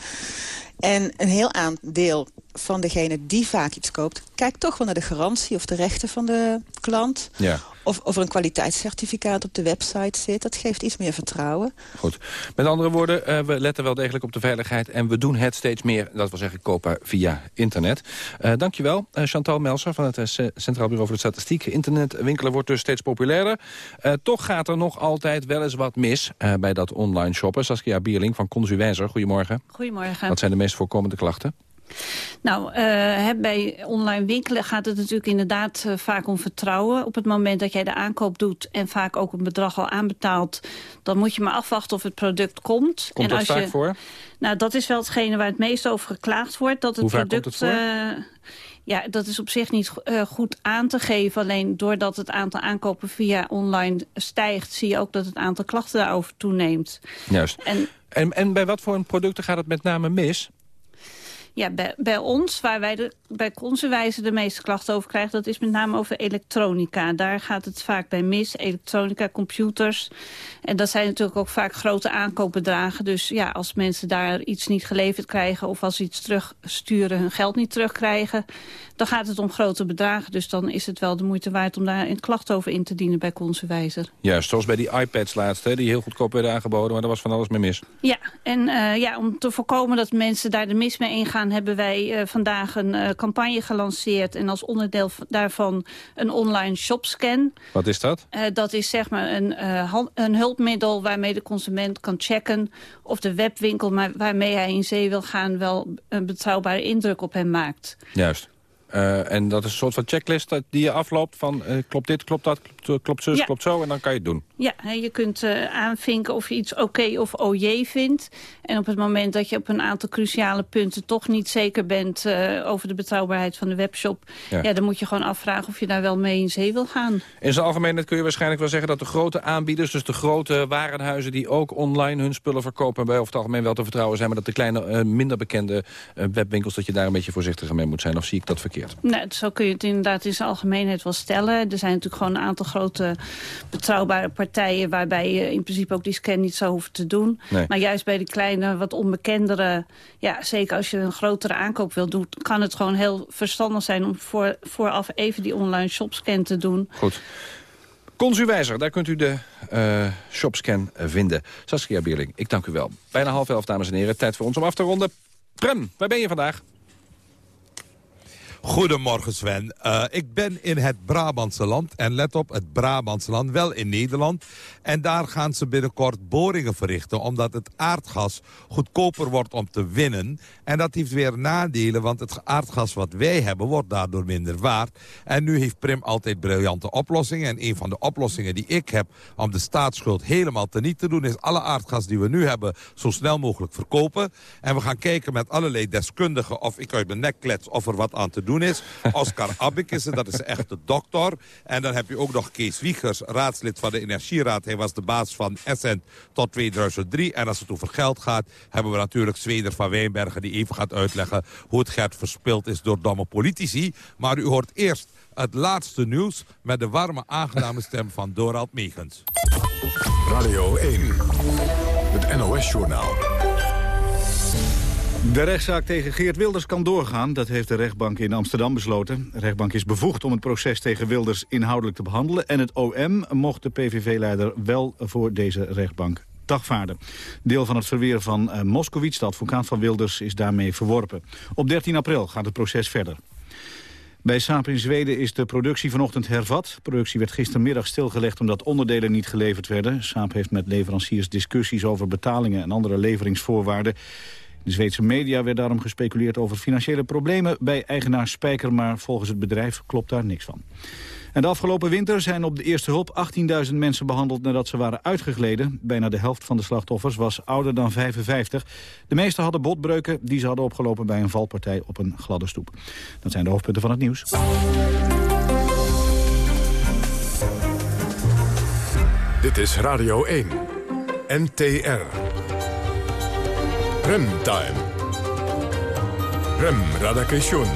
En een heel aandeel van degene die vaak iets koopt... kijkt toch wel naar de garantie of de rechten van de klant... Ja, of, of er een kwaliteitscertificaat op de website zit. Dat geeft iets meer vertrouwen. goed. Met andere woorden, eh, we letten wel degelijk op de veiligheid... en we doen het steeds meer, dat wil zeggen kopen via internet. Eh dankjewel, eh, Chantal Melser van het Centraal Bureau voor de Statistiek. Internetwinkelen wordt dus steeds populairder. Eh, toch gaat er nog altijd wel eens wat mis eh, bij dat online shoppen. Saskia Bierling van Consuwijzer, goedemorgen. Goedemorgen. Wat zijn de meest voorkomende klachten? Nou, eh, bij online winkelen gaat het natuurlijk inderdaad eh, vaak om vertrouwen. Op het moment dat jij de aankoop doet en vaak ook een bedrag al aanbetaalt... dan moet je maar afwachten of het product komt. Komt en dat vaak voor? Nou, dat is wel hetgene waar het meest over geklaagd wordt. Dat het Hoe product, komt het voor? eh, ja, dat is op zich niet goed aan te geven. Alleen doordat het aantal aankopen via online stijgt... zie je ook dat het aantal klachten daarover toeneemt. Juist. En En, en bij wat voor producten gaat het met name mis? Ja, bij, bij ons, waar wij de, bij Consuwijze de meeste klachten over krijgen... dat is met name over elektronica. Daar gaat het vaak bij mis. Elektronica, computers. En dat zijn natuurlijk ook vaak grote aankoopbedragen. Dus ja, als mensen daar iets niet geleverd krijgen... of als ze iets terugsturen, hun geld niet terugkrijgen... dan gaat het om grote bedragen. Dus dan is het wel de moeite waard om daar een klacht over in te dienen bij Consuwijzer. Juist, zoals bij die iPads laatst, hè, die heel goedkoop werden aangeboden... maar er was van alles mee mis. Ja, en eh, ja, om te voorkomen dat mensen daar de mis mee ingaan... hebben wij eh, vandaag een eh, campagne gelanceerd... en als onderdeel daarvan een online shopscan. Wat is dat? Eh, dat is zeg maar een, een hulpmiddel waarmee de consument kan checken... of de webwinkel maar waarmee hij in zee wil gaan... wel een betrouwbare indruk op hem maakt. Juist. En dat is een soort van checklist die je afloopt van klopt dit, klopt dat, klopt, klopt zus, Ja. klopt zo en dan kan je het doen. Ja, je kunt eh, aanvinken of je iets oké of OJ vindt. En op het moment dat je op een aantal cruciale punten toch niet zeker bent eh, over de betrouwbaarheid van de webshop, Ja. ja. dan moet je gewoon afvragen of je daar wel mee in zee wil gaan. In zijn algemeenheid kun je waarschijnlijk wel zeggen dat de grote aanbieders, dus de grote warenhuizen die ook online hun spullen verkopen, bij over het algemeen wel te vertrouwen zijn, maar dat de kleine, eh, minder bekende webwinkels, dat je daar een beetje voorzichtiger mee moet zijn. Of zie ik dat verkeerd? Nou, zo kun je het inderdaad in zijn algemeenheid wel stellen. Er zijn natuurlijk gewoon een aantal grote betrouwbare partijen... waarbij je in principe ook die scan niet zou hoeven te doen. Nee. Maar juist bij de kleine, wat onbekendere... ja, zeker als je een grotere aankoop wil doen... kan het gewoon heel verstandig zijn om voor, vooraf even die online shopscan te doen. Goed. Consuwijzer, daar kunt u de eh, shopscan vinden. Saskia Bierling, ik dank u wel. Bijna half elf, dames en heren. Tijd voor ons om af te ronden. Prem, waar ben je vandaag? Goedemorgen Sven. Uh, ik ben in het Brabantse land. En let op, het Brabantse land, wel in Nederland. En daar gaan ze binnenkort boringen verrichten... omdat het aardgas goedkoper wordt om te winnen. En dat heeft weer nadelen, want het aardgas wat wij hebben... wordt daardoor minder waard. En nu heeft Prim altijd briljante oplossingen. En een van de oplossingen die ik heb om de staatsschuld helemaal teniet te doen... is alle aardgas die we nu hebben zo snel mogelijk verkopen. En we gaan kijken met allerlei deskundigen of ik uit mijn nek klets... of er wat aan te doen is. Oscar is dat is een echte dokter. En dan heb je ook nog Kees Wiegers, raadslid van de Energieraad. Hij was de baas van Essent tot 2003. En als het over geld gaat, hebben we natuurlijk Zweder van Wijnbergen... die even gaat uitleggen hoe het geld verspild is door domme politici. Maar u hoort eerst het laatste nieuws met de warme aangename stem van Dorald Megens. Radio 1, het NOS-journaal. De rechtszaak tegen Geert Wilders kan doorgaan. Dat heeft de rechtbank in Amsterdam besloten. De rechtbank is bevoegd om het proces tegen Wilders inhoudelijk te behandelen. En het OM mocht de PVV-leider wel voor deze rechtbank dagvaarden. Deel van het verweer van uh, Moskowitz, de advocaat van Wilders, is daarmee verworpen. Op 13 april gaat het proces verder. Bij Saab in Zweden is de productie vanochtend hervat. Productie werd gistermiddag stilgelegd omdat onderdelen niet geleverd werden. Saab heeft met leveranciers discussies over betalingen en andere leveringsvoorwaarden. De Zweedse media werd daarom gespeculeerd over financiële problemen bij eigenaar Spijker, maar volgens het bedrijf klopt daar niks van. En de afgelopen winter zijn op de eerste hulp 18.000 mensen behandeld nadat ze waren uitgegleden. Bijna de helft van de slachtoffers was ouder dan 55. De meeste hadden botbreuken die ze hadden opgelopen bij een valpartij op een gladde stoep. Dat zijn de hoofdpunten van het nieuws. Dit is Radio 1. NTR. Remtime. Rem Radakation.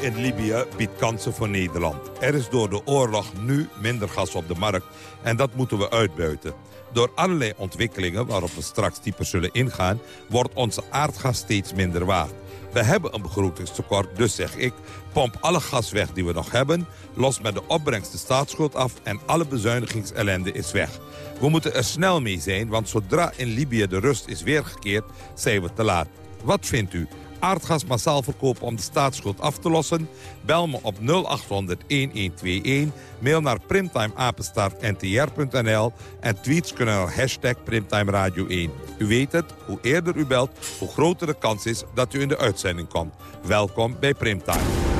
in Libië biedt kansen voor Nederland. Er is door de oorlog nu minder gas op de markt en dat moeten we uitbuiten. Door allerlei ontwikkelingen waarop we straks dieper zullen ingaan... wordt onze aardgas steeds minder waard. We hebben een begrotingstekort, dus zeg ik... pomp alle gas weg die we nog hebben... los met de opbrengst de staatsschuld af... en alle bezuinigingsellende is weg. We moeten er snel mee zijn, want zodra in Libië de rust is weergekeerd... zijn we te laat. Wat vindt u? Aardgas massaal verkopen om de staatsschuld af te lossen? Bel me op 0800-1121, mail naar primtimeapenstaartntr.nl en tweets kunnen naar hashtag Primtime Radio 1. U weet het, hoe eerder u belt, hoe groter de kans is dat u in de uitzending komt. Welkom bij Primtime.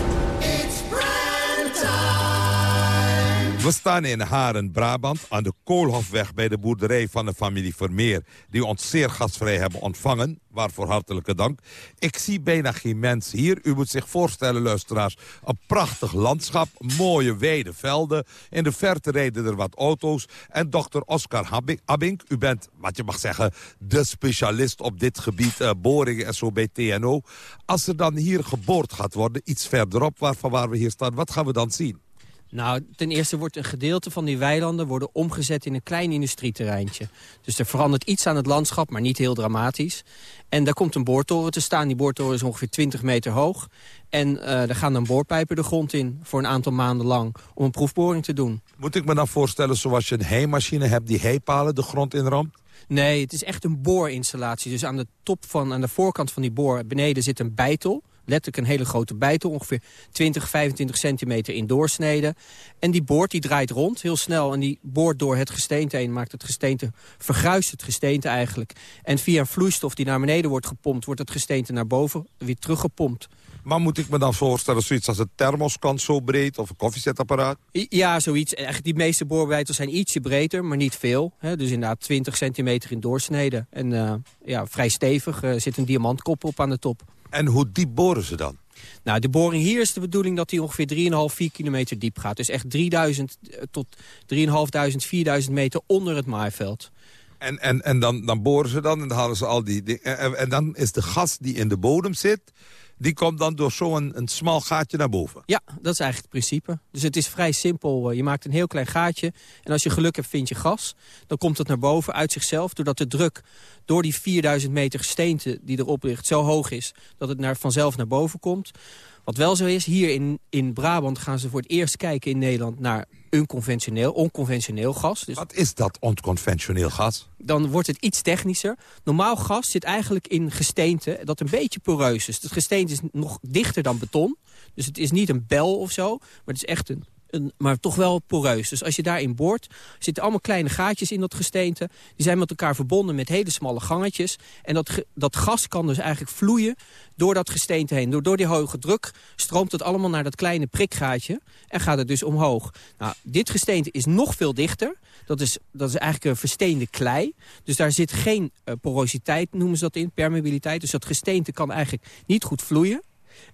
We staan in Haren, Brabant, aan de Koolhofweg bij de boerderij van de familie Vermeer... die ons zeer gastvrij hebben ontvangen. Waarvoor hartelijke dank. Ik zie bijna geen mensen hier. U moet zich voorstellen, luisteraars, een prachtig landschap, mooie weide velden. In de verte rijden er wat auto's. En dokter Oscar Abink, u bent, wat je mag zeggen, de specialist op dit gebied, uh, boringen en zo bij TNO. Als er dan hier geboord gaat worden, iets verderop waarvan waar we hier staan, wat gaan we dan zien? Nou, ten eerste wordt een gedeelte van die weilanden worden omgezet in een klein industrieterreintje. Dus er verandert iets aan het landschap, maar niet heel dramatisch. En daar komt een boortoren te staan. Die boortoren is ongeveer 20 meter hoog. En uh, er gaan dan boorpijpen de grond in voor een aantal maanden lang om een proefboring te doen. Moet ik me dan voorstellen zoals je een heimachine hebt die heipalen de grond inramt? Nee, het is echt een boorinstallatie. Dus aan de top van, aan de voorkant van die boor beneden zit een bijtel letterlijk een hele grote bijtel, ongeveer 20, 25 centimeter in doorsnede. En die boort die draait rond heel snel en die boort door het gesteente heen, maakt het gesteente, vergruist het gesteente eigenlijk. En via een vloeistof die naar beneden wordt gepompt, wordt het gesteente naar boven weer teruggepompt. Maar moet ik me dan voorstellen, zoiets als een thermoskant zo breed of een koffiezetapparaat? Ja, zoiets. Eigenlijk die meeste boorbijtels zijn ietsje breder, maar niet veel. Hè? Dus inderdaad 20 centimeter in doorsnede. En uh, ja, vrij stevig, uh, zit een diamantkop op aan de top. En hoe diep boren ze dan? Nou, de boring hier is de bedoeling dat die ongeveer 3,5, 4 kilometer diep gaat. Dus echt 3000 eh, tot 3.500, 4.000 meter onder het maaiveld. En, en, en dan, dan boren ze dan en dan halen ze al die... En, en dan is de gas die in de bodem zit die komt dan door zo'n een, smal gaatje naar boven. Ja, dat is eigenlijk het principe. Dus het is vrij simpel. Je maakt een heel klein gaatje en als je geluk hebt vind je gas. Dan komt het naar boven uit zichzelf, doordat de druk door die 4000 meter gesteente die erop ligt zo hoog is... dat het naar, vanzelf naar boven komt. Wat wel zo is, hier in, in Brabant gaan ze voor het eerst kijken in Nederland... naar unconventioneel, onconventioneel gas. Dus Wat is dat onconventioneel gas? dan wordt het iets technischer. Normaal gas zit eigenlijk in gesteente dat een beetje poreus is. Het gesteente is nog dichter dan beton. Dus het is niet een bel of zo, maar het is echt een, een maar toch wel poreus. Dus als je daarin boort, zitten allemaal kleine gaatjes in dat gesteente. Die zijn met elkaar verbonden met hele smalle gangetjes. En dat, dat gas kan dus eigenlijk vloeien door dat gesteente heen. Door, door die hoge druk stroomt het allemaal naar dat kleine prikgaatje en gaat het dus omhoog. Nou, dit gesteente is nog veel dichter. Dat is, dat is eigenlijk een versteende klei. Dus daar zit geen eh, porositeit, noemen ze dat in, permeabiliteit. Dus dat gesteente kan eigenlijk niet goed vloeien.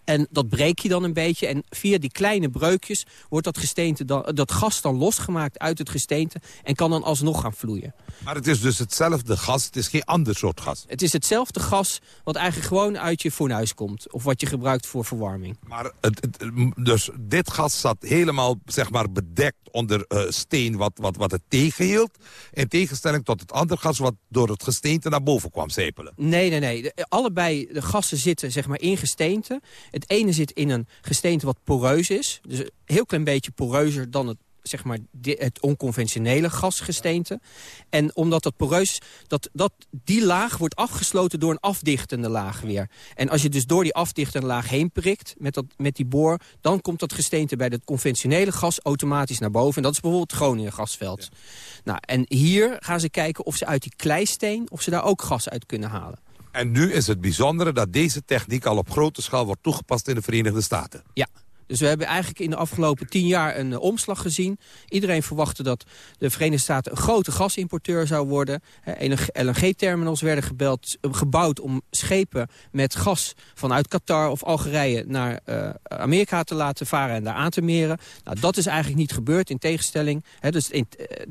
En dat breek je dan een beetje. En via die kleine breukjes wordt dat, gesteente dan, dat gas dan losgemaakt uit het gesteente... en kan dan alsnog gaan vloeien. Maar het is dus hetzelfde gas, het is geen ander soort gas. Het is hetzelfde gas wat eigenlijk gewoon uit je fornuis komt. Of wat je gebruikt voor verwarming. Maar het, het- dus dit gas zat helemaal zeg maar, bedekt onder eh, steen wat, wat, wat het tegenhield. In tegenstelling tot het andere gas wat door het gesteente naar boven kwam zijpelen. Nee, nee, nee. De- allebei de gassen zitten zeg maar, in gesteente. Het ene zit in een gesteente wat poreus is. Dus een heel klein beetje poreuzer dan het zeg maar, het onconventionele gasgesteente. En omdat dat poreus, dat, dat, die laag wordt afgesloten door een afdichtende laag weer. En als je dus door die afdichtende laag heen prikt met, dat, met die boor... dan komt dat gesteente bij het conventionele gas automatisch naar boven. En dat is bijvoorbeeld het Groningen gasveld. Nou, en hier gaan ze kijken of ze uit die kleisteen... of ze daar ook gas uit kunnen halen. En nu is het bijzondere dat deze techniek al op grote schaal wordt toegepast in de Verenigde Staten. Ja. Dus we hebben eigenlijk in de afgelopen tien jaar een eh, omslag gezien. Iedereen verwachtte dat de Verenigde Staten een grote gasimporteur zou worden. LNG-terminals werden gebeld, eh, gebouwd om schepen met gas vanuit Qatar of Algerije naar eh, Amerika te laten varen en daar aan te meren. Nou, dat is eigenlijk niet gebeurd in tegenstelling. Hè, dus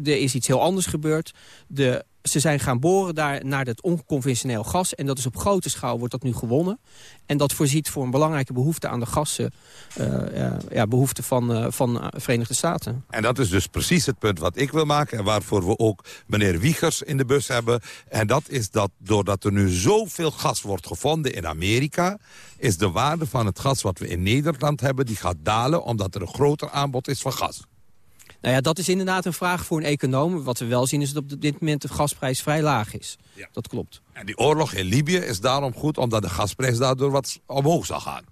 er is iets heel anders gebeurd. De ze zijn gaan boren daar naar het onconventioneel gas. En dat is op grote schaal wordt dat nu gewonnen. En dat voorziet voor een belangrijke behoefte aan de gassen... eh, ja, ja, behoefte van, eh, van de Verenigde Staten. En dat is dus precies het punt wat ik wil maken... en waarvoor we ook meneer Wiegers in de bus hebben. En dat is dat doordat er nu zoveel gas wordt gevonden in Amerika... is de waarde van het gas wat we in Nederland hebben... die gaat dalen omdat er een groter aanbod is van gas. Nou ja, dat is inderdaad een vraag voor een econoom. Wat we wel zien is dat op dit moment de gasprijs vrij laag is. Dat klopt. En die oorlog in Libië is daarom goed... omdat de gasprijs daardoor wat omhoog zal gaan.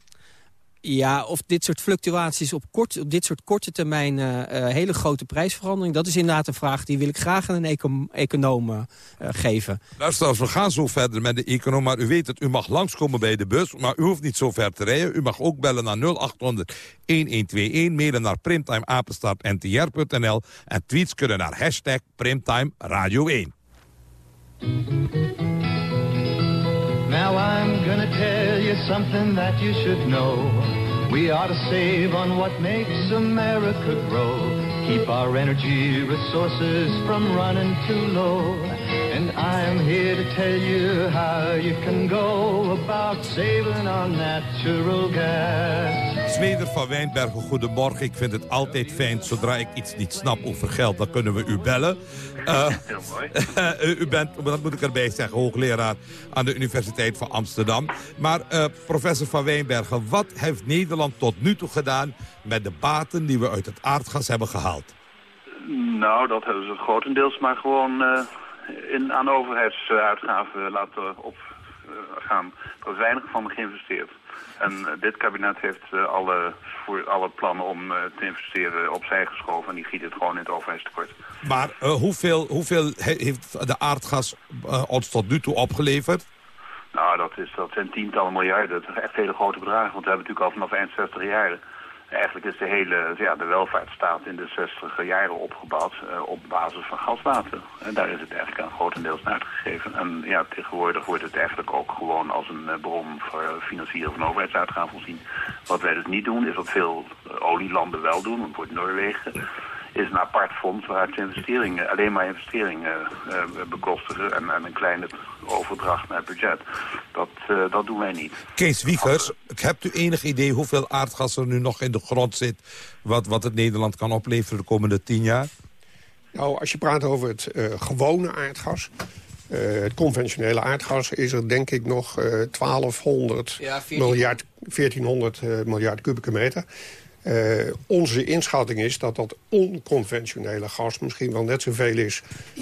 Ja, of dit soort fluctuaties op, kort, op dit soort korte termijn eh, hele grote prijsverandering... dat is inderdaad een vraag die wil ik graag aan een eco econoom eh, eh, geven. Luister, we gaan zo verder met de econoom. Maar u weet het, u mag langskomen bij de bus. Maar u hoeft niet zo ver te rijden. U mag ook bellen naar 0800 1121. Mailen naar primtimeapenstaartntr.nl. En tweets kunnen naar hashtag Primtime Radio 1. Now I'm gonna tell you something that you should know. We ought to save on what makes America grow. Keep our energy resources from running too low. And I'm here to tell you how you can go about saving on natural gas. Zweder van Wijnbergen, goedemorgen. Ik vind het altijd fijn, zodra ik iets niet snap over geld, dan kunnen we u bellen. Eh, Heel mooi. u bent, dat moet ik erbij zeggen, hoogleraar aan de Universiteit van Amsterdam. Maar eh, professor van Wijnbergen, wat heeft Nederland tot nu toe gedaan met de baten die we uit het aardgas hebben gehaald? Nou, dat hebben ze grotendeels maar gewoon eh, in, aan overheidsuitgaven laten opgaan. er is weinig van geïnvesteerd. En dit kabinet heeft eh, alle, voor alle plannen om eh, te investeren opzij geschoven. En die giet het gewoon in het overheidstekort. Maar eh, hoeveel, hoeveel he- heeft de aardgas ons tot nu toe opgeleverd? Nou, dat, is, dat zijn tientallen miljarden. Dat zijn echt hele grote bedragen. Want we hebben natuurlijk al vanaf eind 60 jaren... Eigenlijk is de hele ja, de welvaartsstaat in de 60 jaren opgebouwd eh, op basis van gaswater. En daar is het eigenlijk aan grotendeels naar uitgegeven. En ja, tegenwoordig wordt het eigenlijk ook gewoon als een eh, bron voor eh, financieren van overheidsuitgaven voorzien. Wat wij dus niet doen, is wat veel olielanden wel doen, bijvoorbeeld Noorwegen is een apart fonds waaruit ze investeringen, alleen maar investeringen eh, bekostigen en, en een kleine overdracht naar het budget. Dat, eh, dat doen wij niet. Kees Wiegers, hebt u enig idee hoeveel aardgas er nu nog in de grond zit... wat, wat het Nederland kan opleveren de komende tien jaar? Nou, als je praat over het eh, gewone aardgas... Uh, het conventionele aardgas is er denk ik nog uh, 1200 Ja, 14. miljard, 1400 uh, miljard kubieke meter. Uh, onze inschatting is dat dat onconventionele gas misschien wel net zoveel is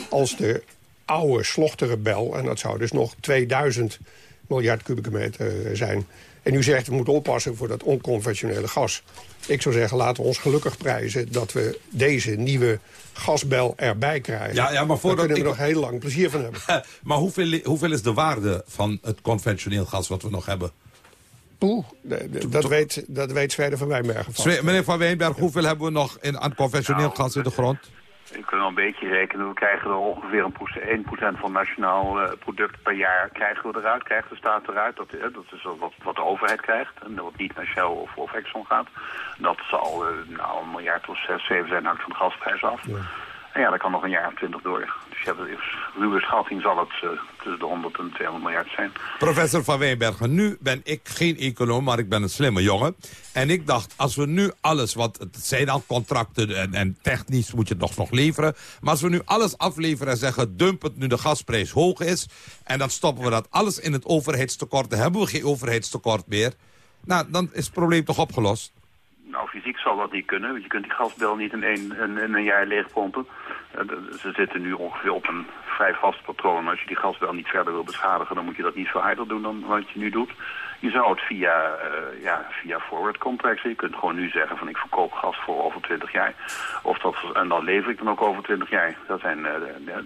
als de oude slochterrebel. En dat zou dus nog 2000 miljard kubieke meter zijn. En u zegt we moeten oppassen voor dat onconventionele gas. Ik zou zeggen, laten we ons gelukkig prijzen... dat we deze nieuwe gasbel erbij krijgen. Ja, ja, maar voordat Daar kunnen we ik- nog heel lang plezier van hebben. maar hoeveel, hoeveel is de waarde van het conventioneel gas wat we nog hebben? Poeh, de- de- dat, weet, dat weet Zweden van Wijnbergen van. Meneer Van Weenberg, hoeveel hebben we nog in, aan conventioneel gas in de grond? Je kunt wel een beetje rekenen. We krijgen er ongeveer een proce- 1% van nationaal eh, product per jaar krijgen we eruit. Krijgt de staat eruit. Dat, eh, dat is wat, wat de overheid krijgt. En wat niet naar Shell of, of Exxon gaat. Dat zal eh, nou, een miljard of 6, 7 zijn. Hangt van de gasprijs af. Ja, dat kan nog een jaar of 20 door. Dus je hebt een ruwe schatting zal het eh, tussen de 100 en 200 miljard zijn. Professor Van Weenbergen, nu ben ik geen econoom, maar ik ben een slimme jongen. En ik dacht, als we nu alles, wat het zijn al contracten en, en technisch moet je het nog, nog leveren. Maar als we nu alles afleveren en zeggen, dump het nu de gasprijs hoog is. En dan stoppen we dat alles in het overheidstekort. Dan hebben we geen overheidstekort meer. Nou, dan is het probleem toch opgelost. Nou, fysiek zal dat niet kunnen. want Je kunt die gasbel niet in één in, in een jaar leegpompen. Eh, Ze zitten nu ongeveer op een vrij vast patroon. Als je die gasbel niet verder wil beschadigen, dan moet je dat niet veel harder doen dan wat je nu doet. Je zou het via, eh, ja, via forward contracts. Je kunt gewoon nu zeggen van ik verkoop gas voor over 20 jaar. Of dat, en dan lever ik dan ook over 20 jaar. Dat zijn eh,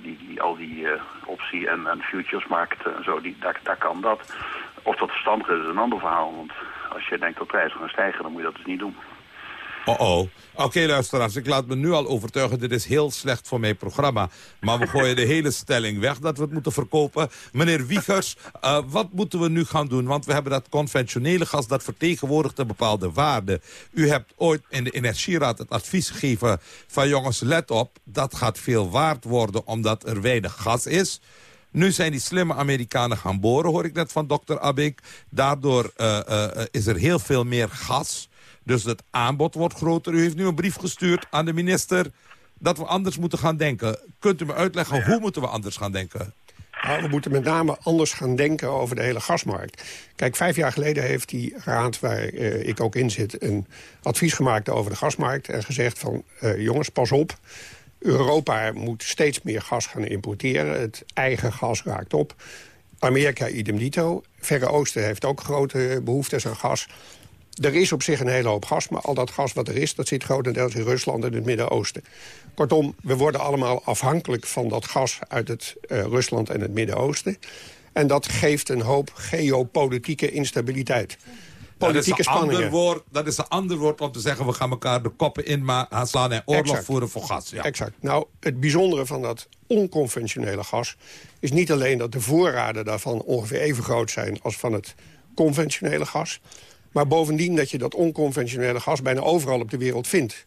die, die, al die eh, optie- en, en futuresmarkten en zo, die, daar, daar kan dat. Of dat verstandig is, is een ander verhaal. Want als je denkt dat prijzen gaan stijgen, dan moet je dat dus niet doen. Oh oh. Oké luisteraars, ik laat me nu al overtuigen. Dit is heel slecht voor mijn programma. Maar we gooien de hele stelling weg dat we het moeten verkopen. Meneer Wiegers, eh, wat moeten we nu gaan doen? Want we hebben dat conventionele gas, dat vertegenwoordigt een bepaalde waarde. U hebt ooit in de Energieraad het advies gegeven van jongens, let op. Dat gaat veel waard worden omdat er weinig gas is. Nu zijn die slimme Amerikanen gaan boren, hoor ik net van dokter Abik. Daardoor eh, eh, is er heel veel meer gas. Dus het aanbod wordt groter. U heeft nu een brief gestuurd aan de minister dat we anders moeten gaan denken. Kunt u me uitleggen, hoe moeten we anders gaan denken? Nou, we moeten met name anders gaan denken over de hele gasmarkt. Kijk, vijf jaar geleden heeft die raad, waar eh, ik ook in zit... een advies gemaakt over de gasmarkt en gezegd van... eh, jongens, pas op, Europa moet steeds meer gas gaan importeren. Het eigen gas raakt op. Amerika idem dito. Verre Oosten heeft ook grote behoeftes aan gas. Er is op zich een hele hoop gas, maar al dat gas wat er is... dat zit grotendeels in Rusland en het Midden-Oosten. Kortom, we worden allemaal afhankelijk van dat gas uit het eh, Rusland en het Midden-Oosten. En dat geeft een hoop geopolitieke instabiliteit. Politieke dat is, een ander spanningen. woord, dat is een ander woord om te zeggen... we gaan elkaar de koppen in ma- gaan slaan en oorlog Exact. voeren voor gas. Ja. Exact. Nou, het bijzondere van dat onconventionele gas... is niet alleen dat de voorraden daarvan ongeveer even groot zijn... als van het conventionele gas... maar bovendien dat je dat onconventionele gas bijna overal op de wereld vindt.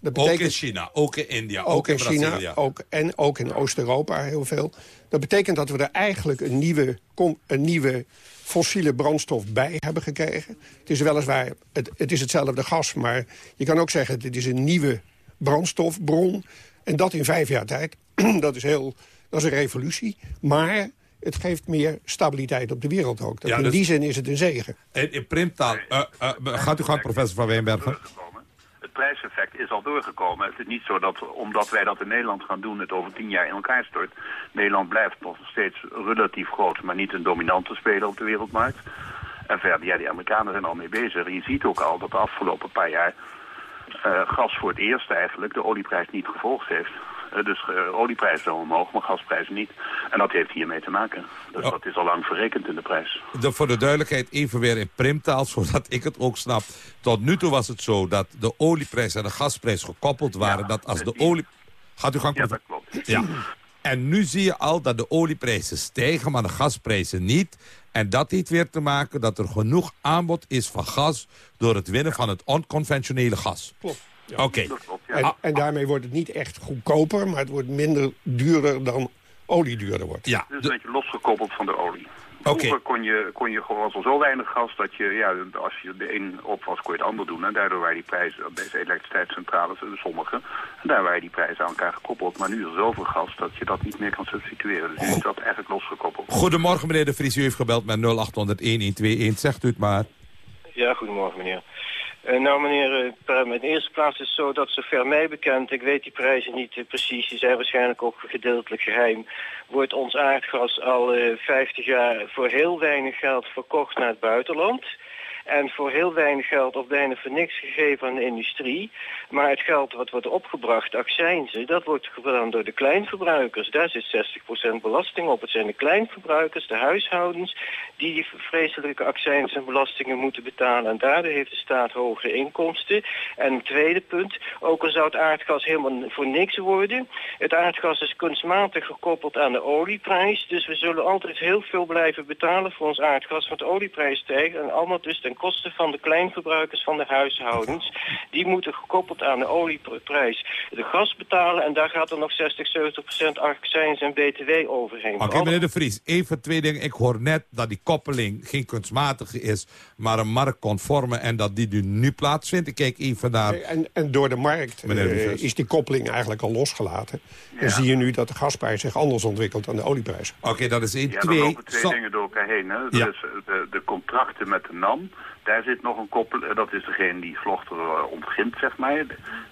Dat Ook in China, ook in India, ook, ook in China ook, en ook in Oost-Europa heel veel. Dat betekent dat we er eigenlijk een nieuwe, een nieuwe fossiele brandstof bij hebben gekregen. Het is weliswaar het, het is hetzelfde gas, maar je kan ook zeggen... dit is een nieuwe brandstofbron. En dat in vijf jaar tijd, dat is, heel, dat is een revolutie. Maar het geeft meer stabiliteit op de wereld ook. Dat Ja, in dus- die zin is het een zegen. In, in primtaal, eh, eh, gaat u gang, professor Van Weenbergen. Het prijseffect is al doorgekomen. Het is niet zo dat, omdat wij dat in Nederland gaan doen, het over tien jaar in elkaar stort. Nederland blijft nog steeds relatief groot, maar niet een dominante speler op de wereldmarkt. En verder, ja, die Amerikanen zijn al mee bezig. En je ziet ook al dat de afgelopen paar jaar eh, gas voor het eerst eigenlijk de olieprijs niet gevolgd heeft. Eh, dus eh, olieprijs wel omhoog, maar gasprijzen niet. En dat heeft hiermee te maken. Dus dat is al lang verrekend in de prijs. De, voor de duidelijkheid even weer in primtaal, zodat ik het ook snap. Tot nu toe was het zo dat de olieprijs en de gasprijs gekoppeld waren. dat als de olie... Gaat u gang, Ja, dat klopt. Ja. En nu zie je al dat de olieprijzen stijgen, maar de gasprijzen niet. En dat heeft weer te maken dat er genoeg aanbod is van gas... door het winnen van het onconventionele gas. Klopt. Oké. En, en daarmee wordt het niet echt goedkoper... maar het wordt minder duurder dan olie duurder wordt. Ja, Het is een beetje losgekoppeld van de olie. Vroeger kon je, kon je gewoon al zo weinig gas dat je, ja, als je de een op was, kon je het ander doen. En daardoor waren die prijzen op deze elektriciteitscentrales, sommige, en daar waren die prijzen aan elkaar gekoppeld. Maar nu is er zoveel gas dat je dat niet meer kan substitueren. Dus nu is dat eigenlijk losgekoppeld. Goedemorgen meneer De Vries, u heeft gebeld met 0800-1121. Zegt u het maar. Ja, goedemorgen meneer. Uh, nou meneer, uh, in de eerste plaats is het zo dat zover mij bekend, ik weet die prijzen niet uh, precies, die zijn waarschijnlijk ook gedeeltelijk geheim, wordt ons aardgas al 50 jaar voor heel weinig geld verkocht naar het buitenland. En voor heel weinig geld of bijna voor niks gegeven aan de industrie. Maar het geld wat wordt opgebracht, accijnzen, dat wordt gedaan door de kleinverbruikers. Daar zit 60% belasting op. Het zijn de kleinverbruikers, de huishoudens, die die vreselijke accijns en belastingen moeten betalen. En daardoor heeft de staat hogere inkomsten. En een tweede punt, ook al zou het aardgas helemaal voor niks worden. Het aardgas is kunstmatig gekoppeld aan de olieprijs. Dus we zullen altijd heel veel blijven betalen voor ons aardgas. Want de olieprijs stijgt en allemaal dus koste van de kleinverbruikers van de huishoudens. Die moeten gekoppeld aan de olieprijs de gas betalen. En daar gaat er nog 60, 70 procent accijns en btw overheen. Oké, okay, meneer De Vries, even twee dingen. Ik hoor net dat die koppeling geen kunstmatige is, maar een marktconforme en dat die nu plaatsvindt. Ik kijk even naar... En, en door de markt uh, is die koppeling eigenlijk al losgelaten. Ja. En zie je nu dat de gasprijs zich anders ontwikkelt dan de olieprijs. Oké, dat is één. Ja, twee... lopen twee dingen door elkaar heen. Hè? Ja. Dus de, de contracten met de NAM daar zit nog een koppeling, dat is degene die Vlochter uh, ontgint, zeg maar.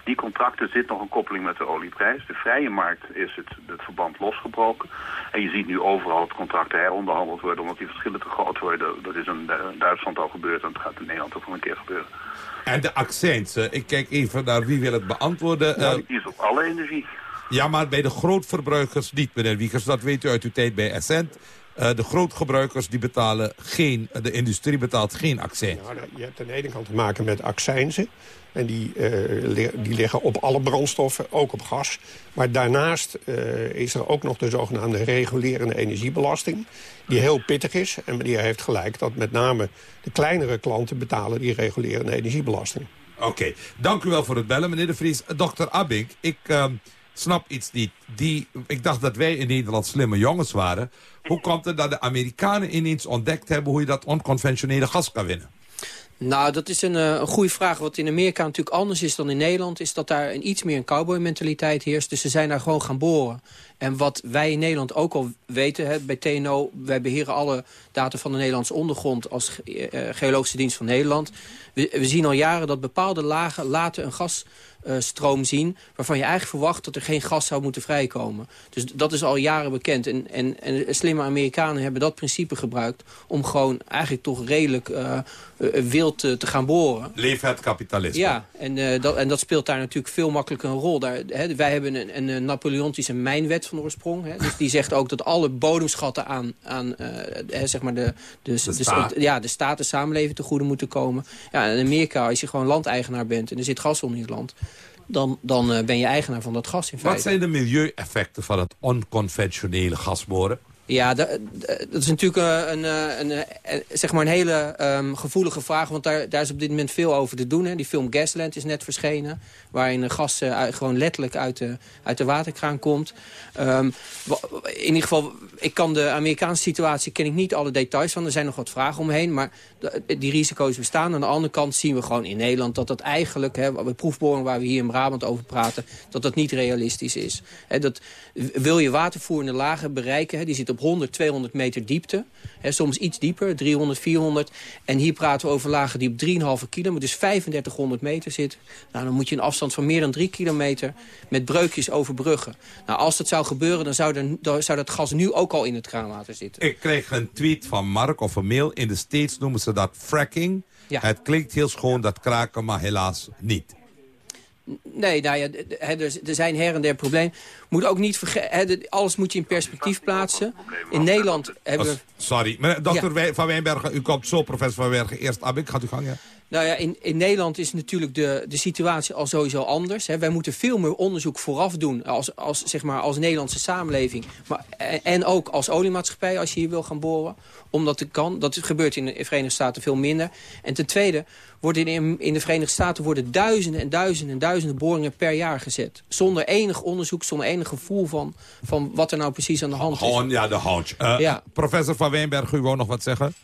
Die contracten zit nog een koppeling met de olieprijs. De vrije markt is het, het verband losgebroken. En je ziet nu overal het contracten heronderhandeld worden, omdat die verschillen te groot worden. Dat is in Duitsland al gebeurd en het gaat in Nederland ook nog een keer gebeuren. En de accents, ik kijk even naar wie wil het beantwoorden. Nou, die is op alle energie. Ja, maar bij de grootverbruikers niet, meneer Wiegers. Dat weet u uit uw tijd bij Essent. Uh, de grootgebruikers die betalen geen, de industrie betaalt geen accijns. Nou, je hebt aan de ene kant te maken met accijnzen. En die, uh, die liggen op alle brandstoffen, ook op gas. Maar daarnaast uh, is er ook nog de zogenaamde regulerende energiebelasting. Die heel pittig is. En meneer heeft gelijk dat met name de kleinere klanten betalen die regulerende energiebelasting. Oké, okay. dank u wel voor het bellen, meneer De Vries. Dokter Abink, ik snap iets niet. Die, ik dacht dat wij in Nederland slimme jongens waren. Hoe komt het dat de Amerikanen ineens ontdekt hebben... hoe je dat onconventionele gas kan winnen? Nou, dat is een, uh, een goede vraag. Wat in Amerika natuurlijk anders is dan in Nederland... is dat daar een iets meer een cowboy-mentaliteit heerst. Dus ze zijn daar gewoon gaan boren. En wat wij in Nederland ook al weten, hè, bij TNO... wij beheren alle data van de Nederlandse ondergrond... als uh, Geologische Dienst van Nederland. We, we, zien al jaren dat bepaalde lagen laten een gas stroom zien... waarvan je eigenlijk verwacht dat er geen gas zou moeten vrijkomen. Dus dat is al jaren bekend. En, en, en slimme Amerikanen hebben dat principe gebruikt... om gewoon eigenlijk toch redelijk uh, wild te, te, gaan boren. Leef het kapitalisme. Ja, en, dat, en dat speelt daar natuurlijk veel makkelijker een rol. Daar, hè, wij hebben een, een Napoleontische mijnwet van oorsprong. Hè, dus die zegt ook dat alle bodemschatten aan, aan hè, zeg maar de, de, de, staat. de, ja, de staat, de samenleving te goede moeten komen. Ja, in Amerika, als je gewoon landeigenaar bent en er zit gas onder je land dan, dan uh, ben je eigenaar van dat gas in feite. Wat zijn de milieueffecten van het onconventionele gasboren? Ja, dat, dat is natuurlijk een, een, een, zeg maar een hele um, gevoelige vraag. Want daar, daar is op dit moment veel over te doen. Hè. Die film Gasland is net verschenen. Waarin gas gewoon letterlijk uit de, uit de waterkraan komt. Um, in ieder geval, ik kan de Amerikaanse situatie ken ik niet alle details van. Er zijn nog wat vragen omheen. Maar de, die risico's bestaan. Aan de andere kant zien we gewoon in Nederland dat dat eigenlijk... Hè, bij proefboringen waar we hier in Brabant over praten... dat dat niet realistisch is. Hè, dat, wil je watervoerende lagen bereiken... Hè, die zit op 100, 200 meter diepte. Soms iets dieper, 300, 400. En hier praten we over lagen die op 3,5 kilometer... dus 3500 meter zitten. Nou, dan moet je een afstand van meer dan 3 kilometer... met breukjes overbruggen. Nou, als dat zou gebeuren, dan zou, er, dan zou dat gas nu ook al in het kraanwater zitten. Ik kreeg een tweet van Mark of een mail. In de States noemen ze dat fracking. Ja. Het klinkt heel schoon, dat kraken, maar helaas niet. Nee, nou ja, er, er zijn her en der problemen. Moet ook niet vergeten, alles moet je in perspectief plaatsen. In Nederland hebben we... Sorry, maar dokter ja. Van Wijnbergen, u komt zo, professor Van Wijnbergen. Eerst Abik, gaat u gang, ja? Nou ja, in, in Nederland is natuurlijk de, de situatie al sowieso anders. Hè. Wij moeten veel meer onderzoek vooraf doen als, als, zeg maar, als Nederlandse samenleving. Maar, en ook als oliemaatschappij als je hier wil gaan boren. Omdat het kan. Dat gebeurt in de Verenigde Staten veel minder. En ten tweede worden in, in de Verenigde Staten worden duizenden en duizenden en duizenden boringen per jaar gezet. Zonder enig onderzoek, zonder enig gevoel van, van wat er nou precies aan de hand is. Gewoon, ja, de hunch. Uh, ja. Professor Van Weenberg, u wou nog wat zeggen?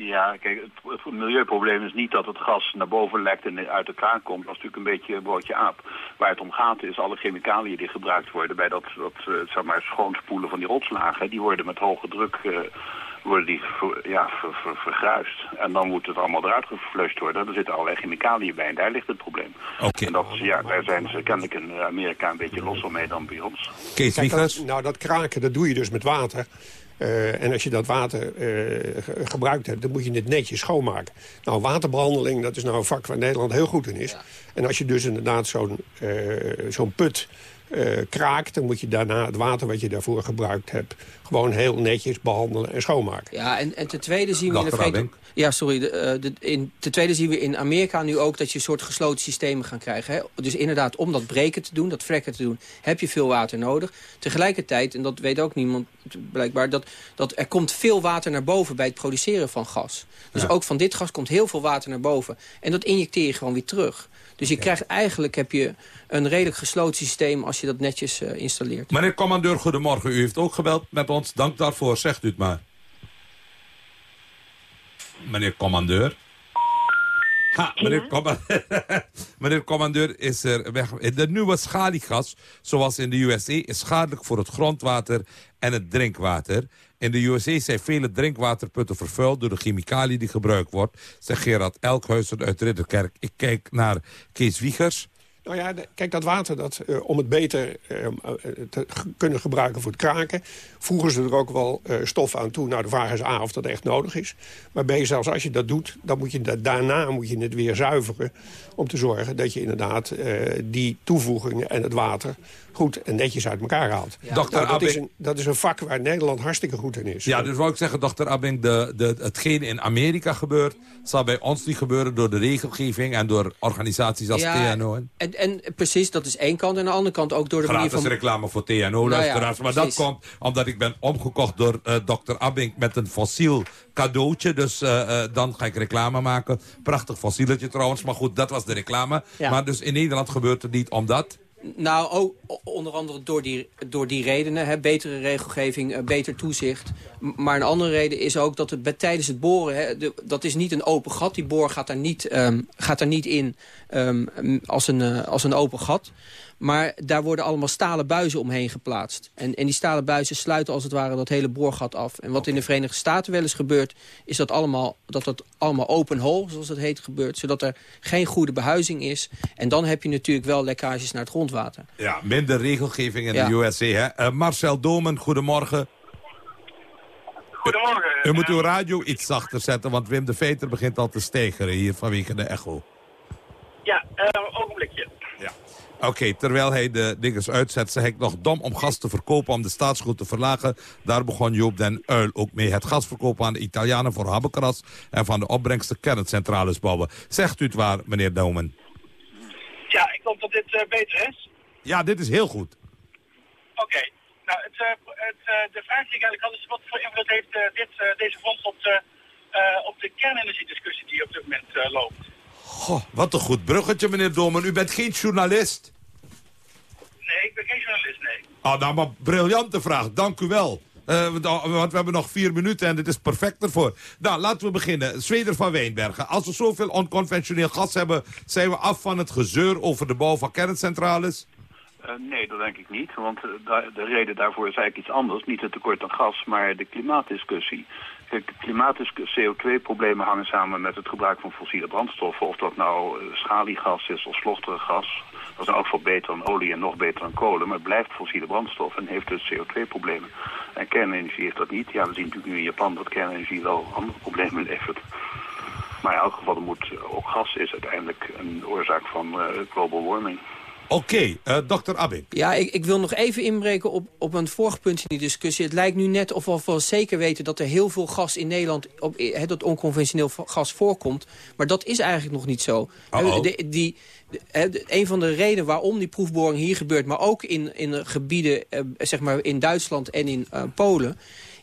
Ja, kijk, het, het, milieuprobleem is niet dat het gas naar boven lekt en uit de kraan komt. Dat is natuurlijk een beetje een broodje aap. Waar het om gaat is alle chemicaliën die gebruikt worden bij dat, dat uh, zeg maar, schoonspoelen van die rotslagen. Die worden met hoge druk uh, worden die ver, ja, ver, ver, vergruist. En dan moet het allemaal eruit geflushed worden. Er zitten allerlei chemicaliën bij en daar ligt het probleem. Oké. En dat, ja, daar zijn ze kennelijk in Amerika een beetje losser mee dan bij ons. Kees Kijk, dat, nou, dat kraken, dat doe je dus met water. Uh, en als je dat water uh, gebruikt hebt, dan moet je het netjes schoonmaken. Nou, waterbehandeling, dat is nou een vak waar Nederland heel goed in is. Ja. En als je dus inderdaad zo'n uh, zo'n put kraakt... dan moet je daarna het water wat je daarvoor gebruikt hebt... gewoon heel netjes behandelen en schoonmaken. Ja, en, en ten tweede zien we in de Verenigde... Ja, sorry. De, de, in, ten tweede zien we in Amerika nu ook dat je een soort gesloten systemen gaan krijgen. Hè? Dus inderdaad, om dat breken te doen, dat vrekken te doen, heb je veel water nodig. Tegelijkertijd, en dat weet ook niemand blijkbaar, dat, dat er komt veel water naar boven bij het produceren van gas. Dus ja. ook van dit gas komt heel veel water naar boven. En dat injecteer je gewoon weer terug. Dus je okay. krijgt eigenlijk heb je een redelijk gesloten systeem als je dat netjes uh, installeert. Meneer commandeur, goedemorgen. U heeft ook gebeld met ons. Dank daarvoor. Zegt u het maar. Meneer commandeur. Ha, meneer, ja. meneer commandeur is er weg. De nieuwe schaliegas, zoals in de USA, is schadelijk voor het grondwater en het drinkwater. In de USA zijn vele drinkwaterputten vervuild door de chemicaliën die gebruikt wordt, zegt Gerard Elkhuizen uit Ridderkerk. Ik kijk naar Kees Wiegers. Nou ja, kijk, dat water, dat, uh, om het beter uh, te kunnen gebruiken voor het kraken... voegen ze er ook wel stof aan toe. Nou, de vraag is A of dat echt nodig is. Maar B, zelfs als je dat doet, dan moet je dat, daarna moet je het weer zuiveren... om te zorgen dat je inderdaad die toevoegingen en het water goed en netjes uit elkaar haalt. Ja. Dokter nou, dat, Abing... is een, dat is een vak waar Nederland hartstikke goed in is. Ja, dus wou ik zeggen, dokter Abing, de, de, hetgeen in Amerika gebeurt... zal bij ons niet gebeuren door de regelgeving en door organisaties als ja, TNO. En, en, en precies, dat is één kant. En aan de andere kant ook door de Gratis manier van... reclame voor TNO, luisteraars. Nou ja, maar dat komt omdat ik ben omgekocht door uh, dokter Abing met een fossiel cadeautje. Dus uh, uh, dan ga ik reclame maken. Prachtig fossieletje trouwens, maar goed, dat was de reclame. Ja. Maar dus in Nederland gebeurt het niet omdat... Nou, ook onder andere door die, door die redenen. Hè, betere regelgeving, uh, beter toezicht. Maar een andere reden is ook dat het tijdens het boren... Hè, dat is niet een open gat. Die boor gaat daar niet, um, gaat daar niet in um, als, een, uh, als een open gat. Maar daar worden allemaal stalen buizen omheen geplaatst. En, en die stalen buizen sluiten als het ware dat hele boorgat af. En wat okay. in de Verenigde Staten wel eens gebeurt... is dat allemaal, dat dat allemaal open hole, zoals dat heet, gebeurt. Zodat er geen goede behuizing is. En dan heb je natuurlijk wel lekkages naar het grondwater. Ja, minder regelgeving in ja. de USA. Hè? Uh, Marcel Domen, goedemorgen. Goedemorgen. U, u moet uw radio iets zachter zetten, want Wim de Veter begint al te stijgeren hier vanwege de echo. Ja, uh, ogenblikje. Ja. Oké, okay, terwijl hij de dingen uitzet, zeg ik nog dom om gas te verkopen om de staatsschuld te verlagen. Daar begon Joop den Uil ook mee. Het gas verkopen aan de Italianen voor Habbekras en van de opbrengsten kerncentrales bouwen. Zegt u het waar, meneer Doumen? Ja, ik hoop dat dit uh, beter is. Ja, dit is heel goed. Oké. Okay. Nou, het, uh, het, uh, de vraag die ik eigenlijk had is wat voor invloed heeft dit, deze fonds op de, op de kernenergiediscussie die op dit moment loopt? Goh, wat een goed bruggetje, meneer Domen. U bent geen journalist. Nee, ik ben geen journalist, nee. Ah, nou, maar briljante vraag. Dank u wel. Uh, want we hebben nog vier minuten en dit is perfect ervoor. Nou, laten we beginnen. Zweder van Wijnbergen. Als we zoveel onconventioneel gas hebben... zijn we af van het gezeur over de bouw van kerncentrales? Uh, nee, dat denk ik niet. Want uh, de reden daarvoor is eigenlijk iets anders. Niet het tekort aan gas, maar de klimaatdiscussie. Klimaat- CO2-problemen hangen samen met het gebruik van fossiele brandstoffen. Of dat nou uh, schaliegas is of slochterig gas. Dat is in elk geval beter dan olie en nog beter dan kolen. Maar het blijft fossiele brandstof en heeft dus CO2-problemen. En kernenergie heeft dat niet. Ja, we zien natuurlijk nu in Japan dat kernenergie wel andere problemen levert. Maar in elk geval, moet, ook gas is uiteindelijk een oorzaak van uh, global warming. Oké, eh, dokter Abing. Ja, ik, ik wil nog even inbreken op, op een vorig punt in die discussie. Het lijkt nu net of we wel zeker weten dat er heel veel gas in Nederland... Op, he, dat onconventioneel gas voorkomt. Maar dat is eigenlijk nog niet zo. De, die, de, een van de redenen waarom die proefboring hier gebeurt... maar ook in, in gebieden, eh, zeg maar in Duitsland en in uh, Polen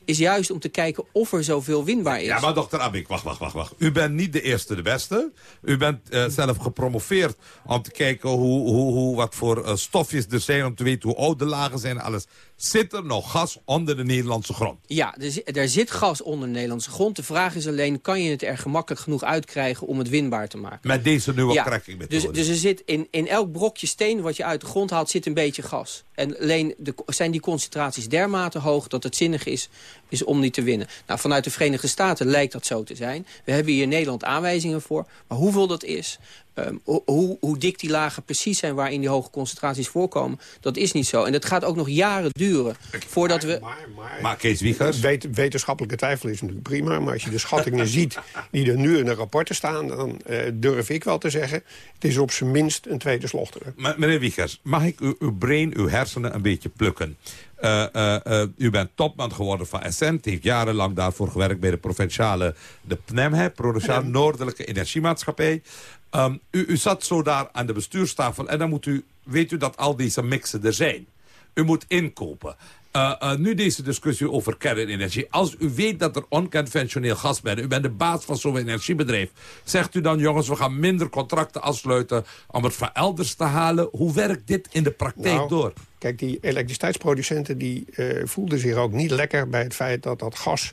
is juist om te kijken of er zoveel winbaar is. Ja, maar dokter Abik, wacht, wacht, wacht, wacht. U bent niet de eerste de beste. U bent uh, zelf gepromoveerd om te kijken hoe, hoe, hoe, wat voor uh, stofjes er zijn... om te weten hoe oud de lagen zijn en alles. Zit er nog gas onder de Nederlandse grond? Ja, er, er zit gas onder de Nederlandse grond. De vraag is alleen, kan je het er gemakkelijk genoeg uitkrijgen... om het winbaar te maken? Met deze nieuwe ja? Dus, dus er zit in, in elk brokje steen wat je uit de grond haalt... zit een beetje gas. En alleen de, zijn die concentraties dermate hoog... dat het zinnig is, is om die te winnen. Nou, vanuit de Verenigde Staten lijkt dat zo te zijn. We hebben hier in Nederland aanwijzingen voor. Maar hoeveel dat is... Um, hoe, hoe, dik die lagen precies zijn waarin die hoge concentraties voorkomen... dat is niet zo. En dat gaat ook nog jaren duren voordat we... Maar, maar, maar Kees Wiegers? Wet, wetenschappelijke twijfel is natuurlijk prima... maar als je de schattingen ziet die er nu in de rapporten staan... dan uh, durf ik wel te zeggen... het is op zijn minst een tweede slochteren. Maar, meneer Wiegers, mag ik uw, uw brein, uw hersenen een beetje plukken? Uh, uh, uh, u bent topman geworden van Essent. heeft jarenlang daarvoor gewerkt bij de provinciale... de PNEM, Provinciale ja. Noordelijke Energiemaatschappij. Um, u, u zat zo daar aan de bestuurstafel en dan moet u... weet u dat al deze mixen er zijn. U moet inkopen. Uh, uh, nu deze discussie over kernenergie. Als u weet dat er onconventioneel gas bent... u bent de baas van zo'n energiebedrijf... zegt u dan, jongens, we gaan minder contracten afsluiten... om het van elders te halen. Hoe werkt dit in de praktijk nou, door? Kijk, die elektriciteitsproducenten die, uh, voelden zich ook niet lekker... bij het feit dat dat gas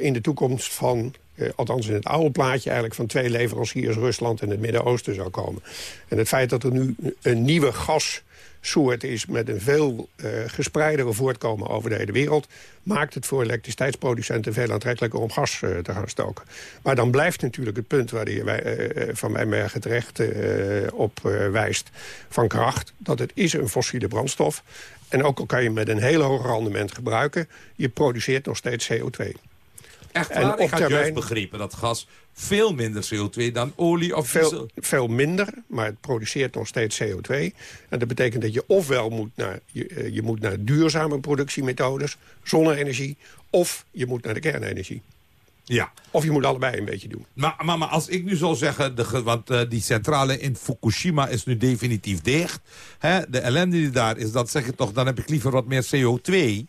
in de toekomst van uh, althans in het oude plaatje eigenlijk van twee leveranciers... Rusland en het Midden-Oosten zou komen. En het feit dat er nu een nieuwe gassoort is... met een veel uh, gespreidere voortkomen over de hele wereld... maakt het voor elektriciteitsproducenten veel aantrekkelijker om gas uh, te gaan stoken. Maar dan blijft natuurlijk het punt waar de heer Van Wijnbergen terecht op wijst... van kracht, dat het is een fossiele brandstof... En ook al kan je met een heel hoog rendement gebruiken... je produceert nog steeds CO2. Echt waar? En ik had termijn... juist begrepen dat gas veel minder CO2 dan olie of veel, diesel. Veel minder, maar het produceert nog steeds CO2. En dat betekent dat je ofwel moet naar, je, je moet naar duurzame productiemethodes... zonne-energie, of je moet naar de kernenergie. Ja. Of je moet allebei een beetje doen. Maar, maar, maar als ik nu zou zeggen, de, want uh, die centrale in Fukushima is nu definitief dicht. Hè, de ellende die daar is, dat zeg je toch, dan heb ik liever wat meer CO2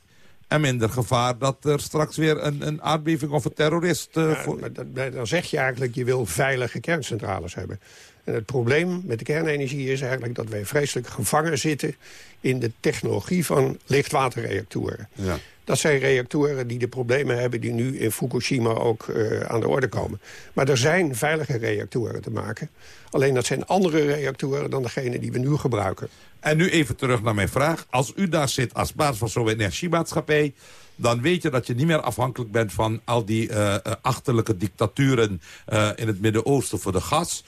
en minder gevaar dat er straks weer een, een aardbeving of een terrorist... Uh, ja, voor... dan, dan zeg je eigenlijk, je wil veilige kerncentrales hebben. En het probleem met de kernenergie is eigenlijk dat wij vreselijk gevangen zitten... in de technologie van lichtwaterreactoren. Ja. Dat zijn reactoren die de problemen hebben die nu in Fukushima ook uh, aan de orde komen. Maar er zijn veilige reactoren te maken. Alleen dat zijn andere reactoren dan degene die we nu gebruiken. En nu even terug naar mijn vraag. Als u daar zit als baas van zo'n energiemaatschappij... dan weet je dat je niet meer afhankelijk bent van al die uh, achterlijke dictaturen... In het Midden-Oosten voor de gas.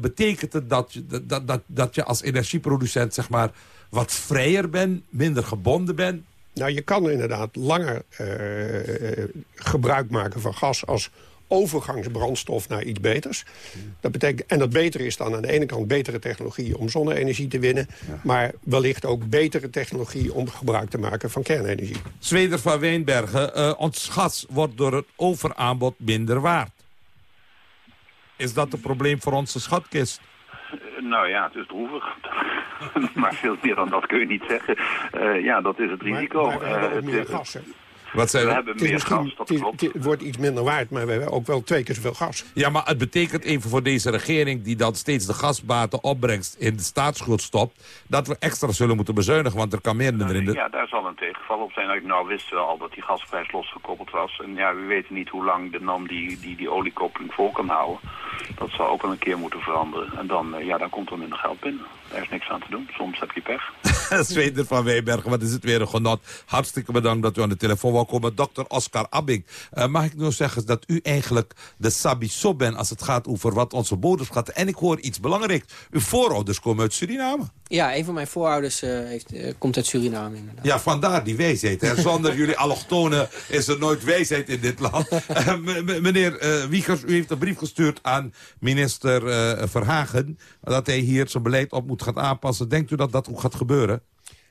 betekent het dat je, dat, dat, dat je als energieproducent zeg maar, wat vrijer bent, minder gebonden bent... Nou, je kan inderdaad langer uh, gebruik maken van gas als overgangsbrandstof naar iets beters. Dat betekent, en dat beter is dan aan de ene kant betere technologie om zonne-energie te winnen... Ja. maar wellicht ook betere technologie om gebruik te maken van kernenergie. Zweder van Wijnbergen, uh, ons gas wordt door het overaanbod minder waard. Is dat een probleem voor onze schatkist? Nou ja, het is droevig. maar veel meer dan dat kun je niet zeggen. Uh, ja, dat is het risico. Maar, meer gas, hè? Wat zijn we hebben meer gas, dat het, klopt. het, wordt iets minder waard, maar we hebben ook wel twee keer zoveel gas. Ja, maar het betekent even voor deze regering... die dan steeds de gasbaten opbrengst in de staatsschuld stopt... dat we extra zullen moeten bezuinigen, want er kan meer nou, in de... Ja, daar zal een tegenval op zijn. Nou wisten we al dat die gasprijs losgekoppeld was. En ja, we weten niet hoe lang de NAM die, die, die oliekoppeling vol kan houden. Dat zal ook wel een keer moeten veranderen. En dan, ja, dan komt er minder geld binnen. Daar is niks aan te doen. Soms heb je pech. Zweder van Weijbergen, wat is het weer een genot. Hartstikke bedankt dat u aan de telefoon wou komen. Dr. Oscar Abbing, uh, mag ik nou zeggen dat u eigenlijk de sabiso bent... als het gaat over wat onze bodem gaat. En ik hoor iets belangrijks. Uw voorouders komen uit Suriname. Ja, een van mijn voorouders uh, heeft, uh, komt uit Suriname inderdaad. Ja, vandaar die wijsheid. Hè. Zonder jullie allochtonen is er nooit wijsheid in dit land. Uh, meneer Wiegers, u heeft een brief gestuurd aan minister Verhagen... dat hij hier zijn beleid op moet gaan aanpassen. Denkt u dat dat ook gaat gebeuren?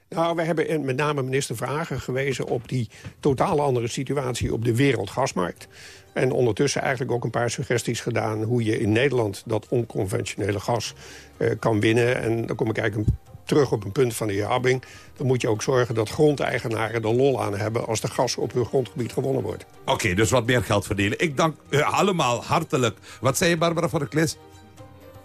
Nou, we hebben met name minister Vragen gewezen op die totaal andere situatie op de wereldgasmarkt. En ondertussen eigenlijk ook een paar suggesties gedaan... hoe je in Nederland dat onconventionele gas uh, kan winnen. En dan kom ik eigenlijk terug op een punt van de heer Habbing. Dan moet je ook zorgen dat grondeigenaren er lol aan hebben... als de gas op hun grondgebied gewonnen wordt. Oké, dus wat meer geld verdelen. Ik dank u allemaal hartelijk. Wat zei je, Barbara van der Klis?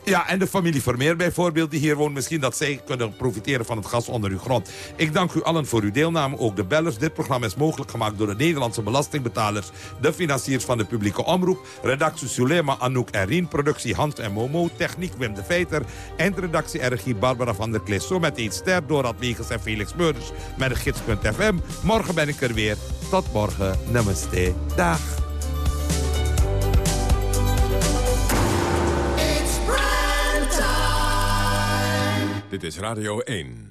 Ja, en de familie Vermeer bijvoorbeeld, die hier woont. Misschien dat zij kunnen profiteren van het gas onder uw grond. Ik dank u allen voor uw deelname, ook de bellers. Dit programma is mogelijk gemaakt door de Nederlandse belastingbetalers... de financiers van de publieke omroep... redactie Sulema, Anouk en Rien, productie Hans en Momo... techniek Wim de Veiter, eindredactie regie Barbara van der Klis. Zo met ster door Wegens en Felix Meurders met de gids.fm. Morgen ben ik er weer. Tot morgen. Namaste. Dag. Dit is Radio 1.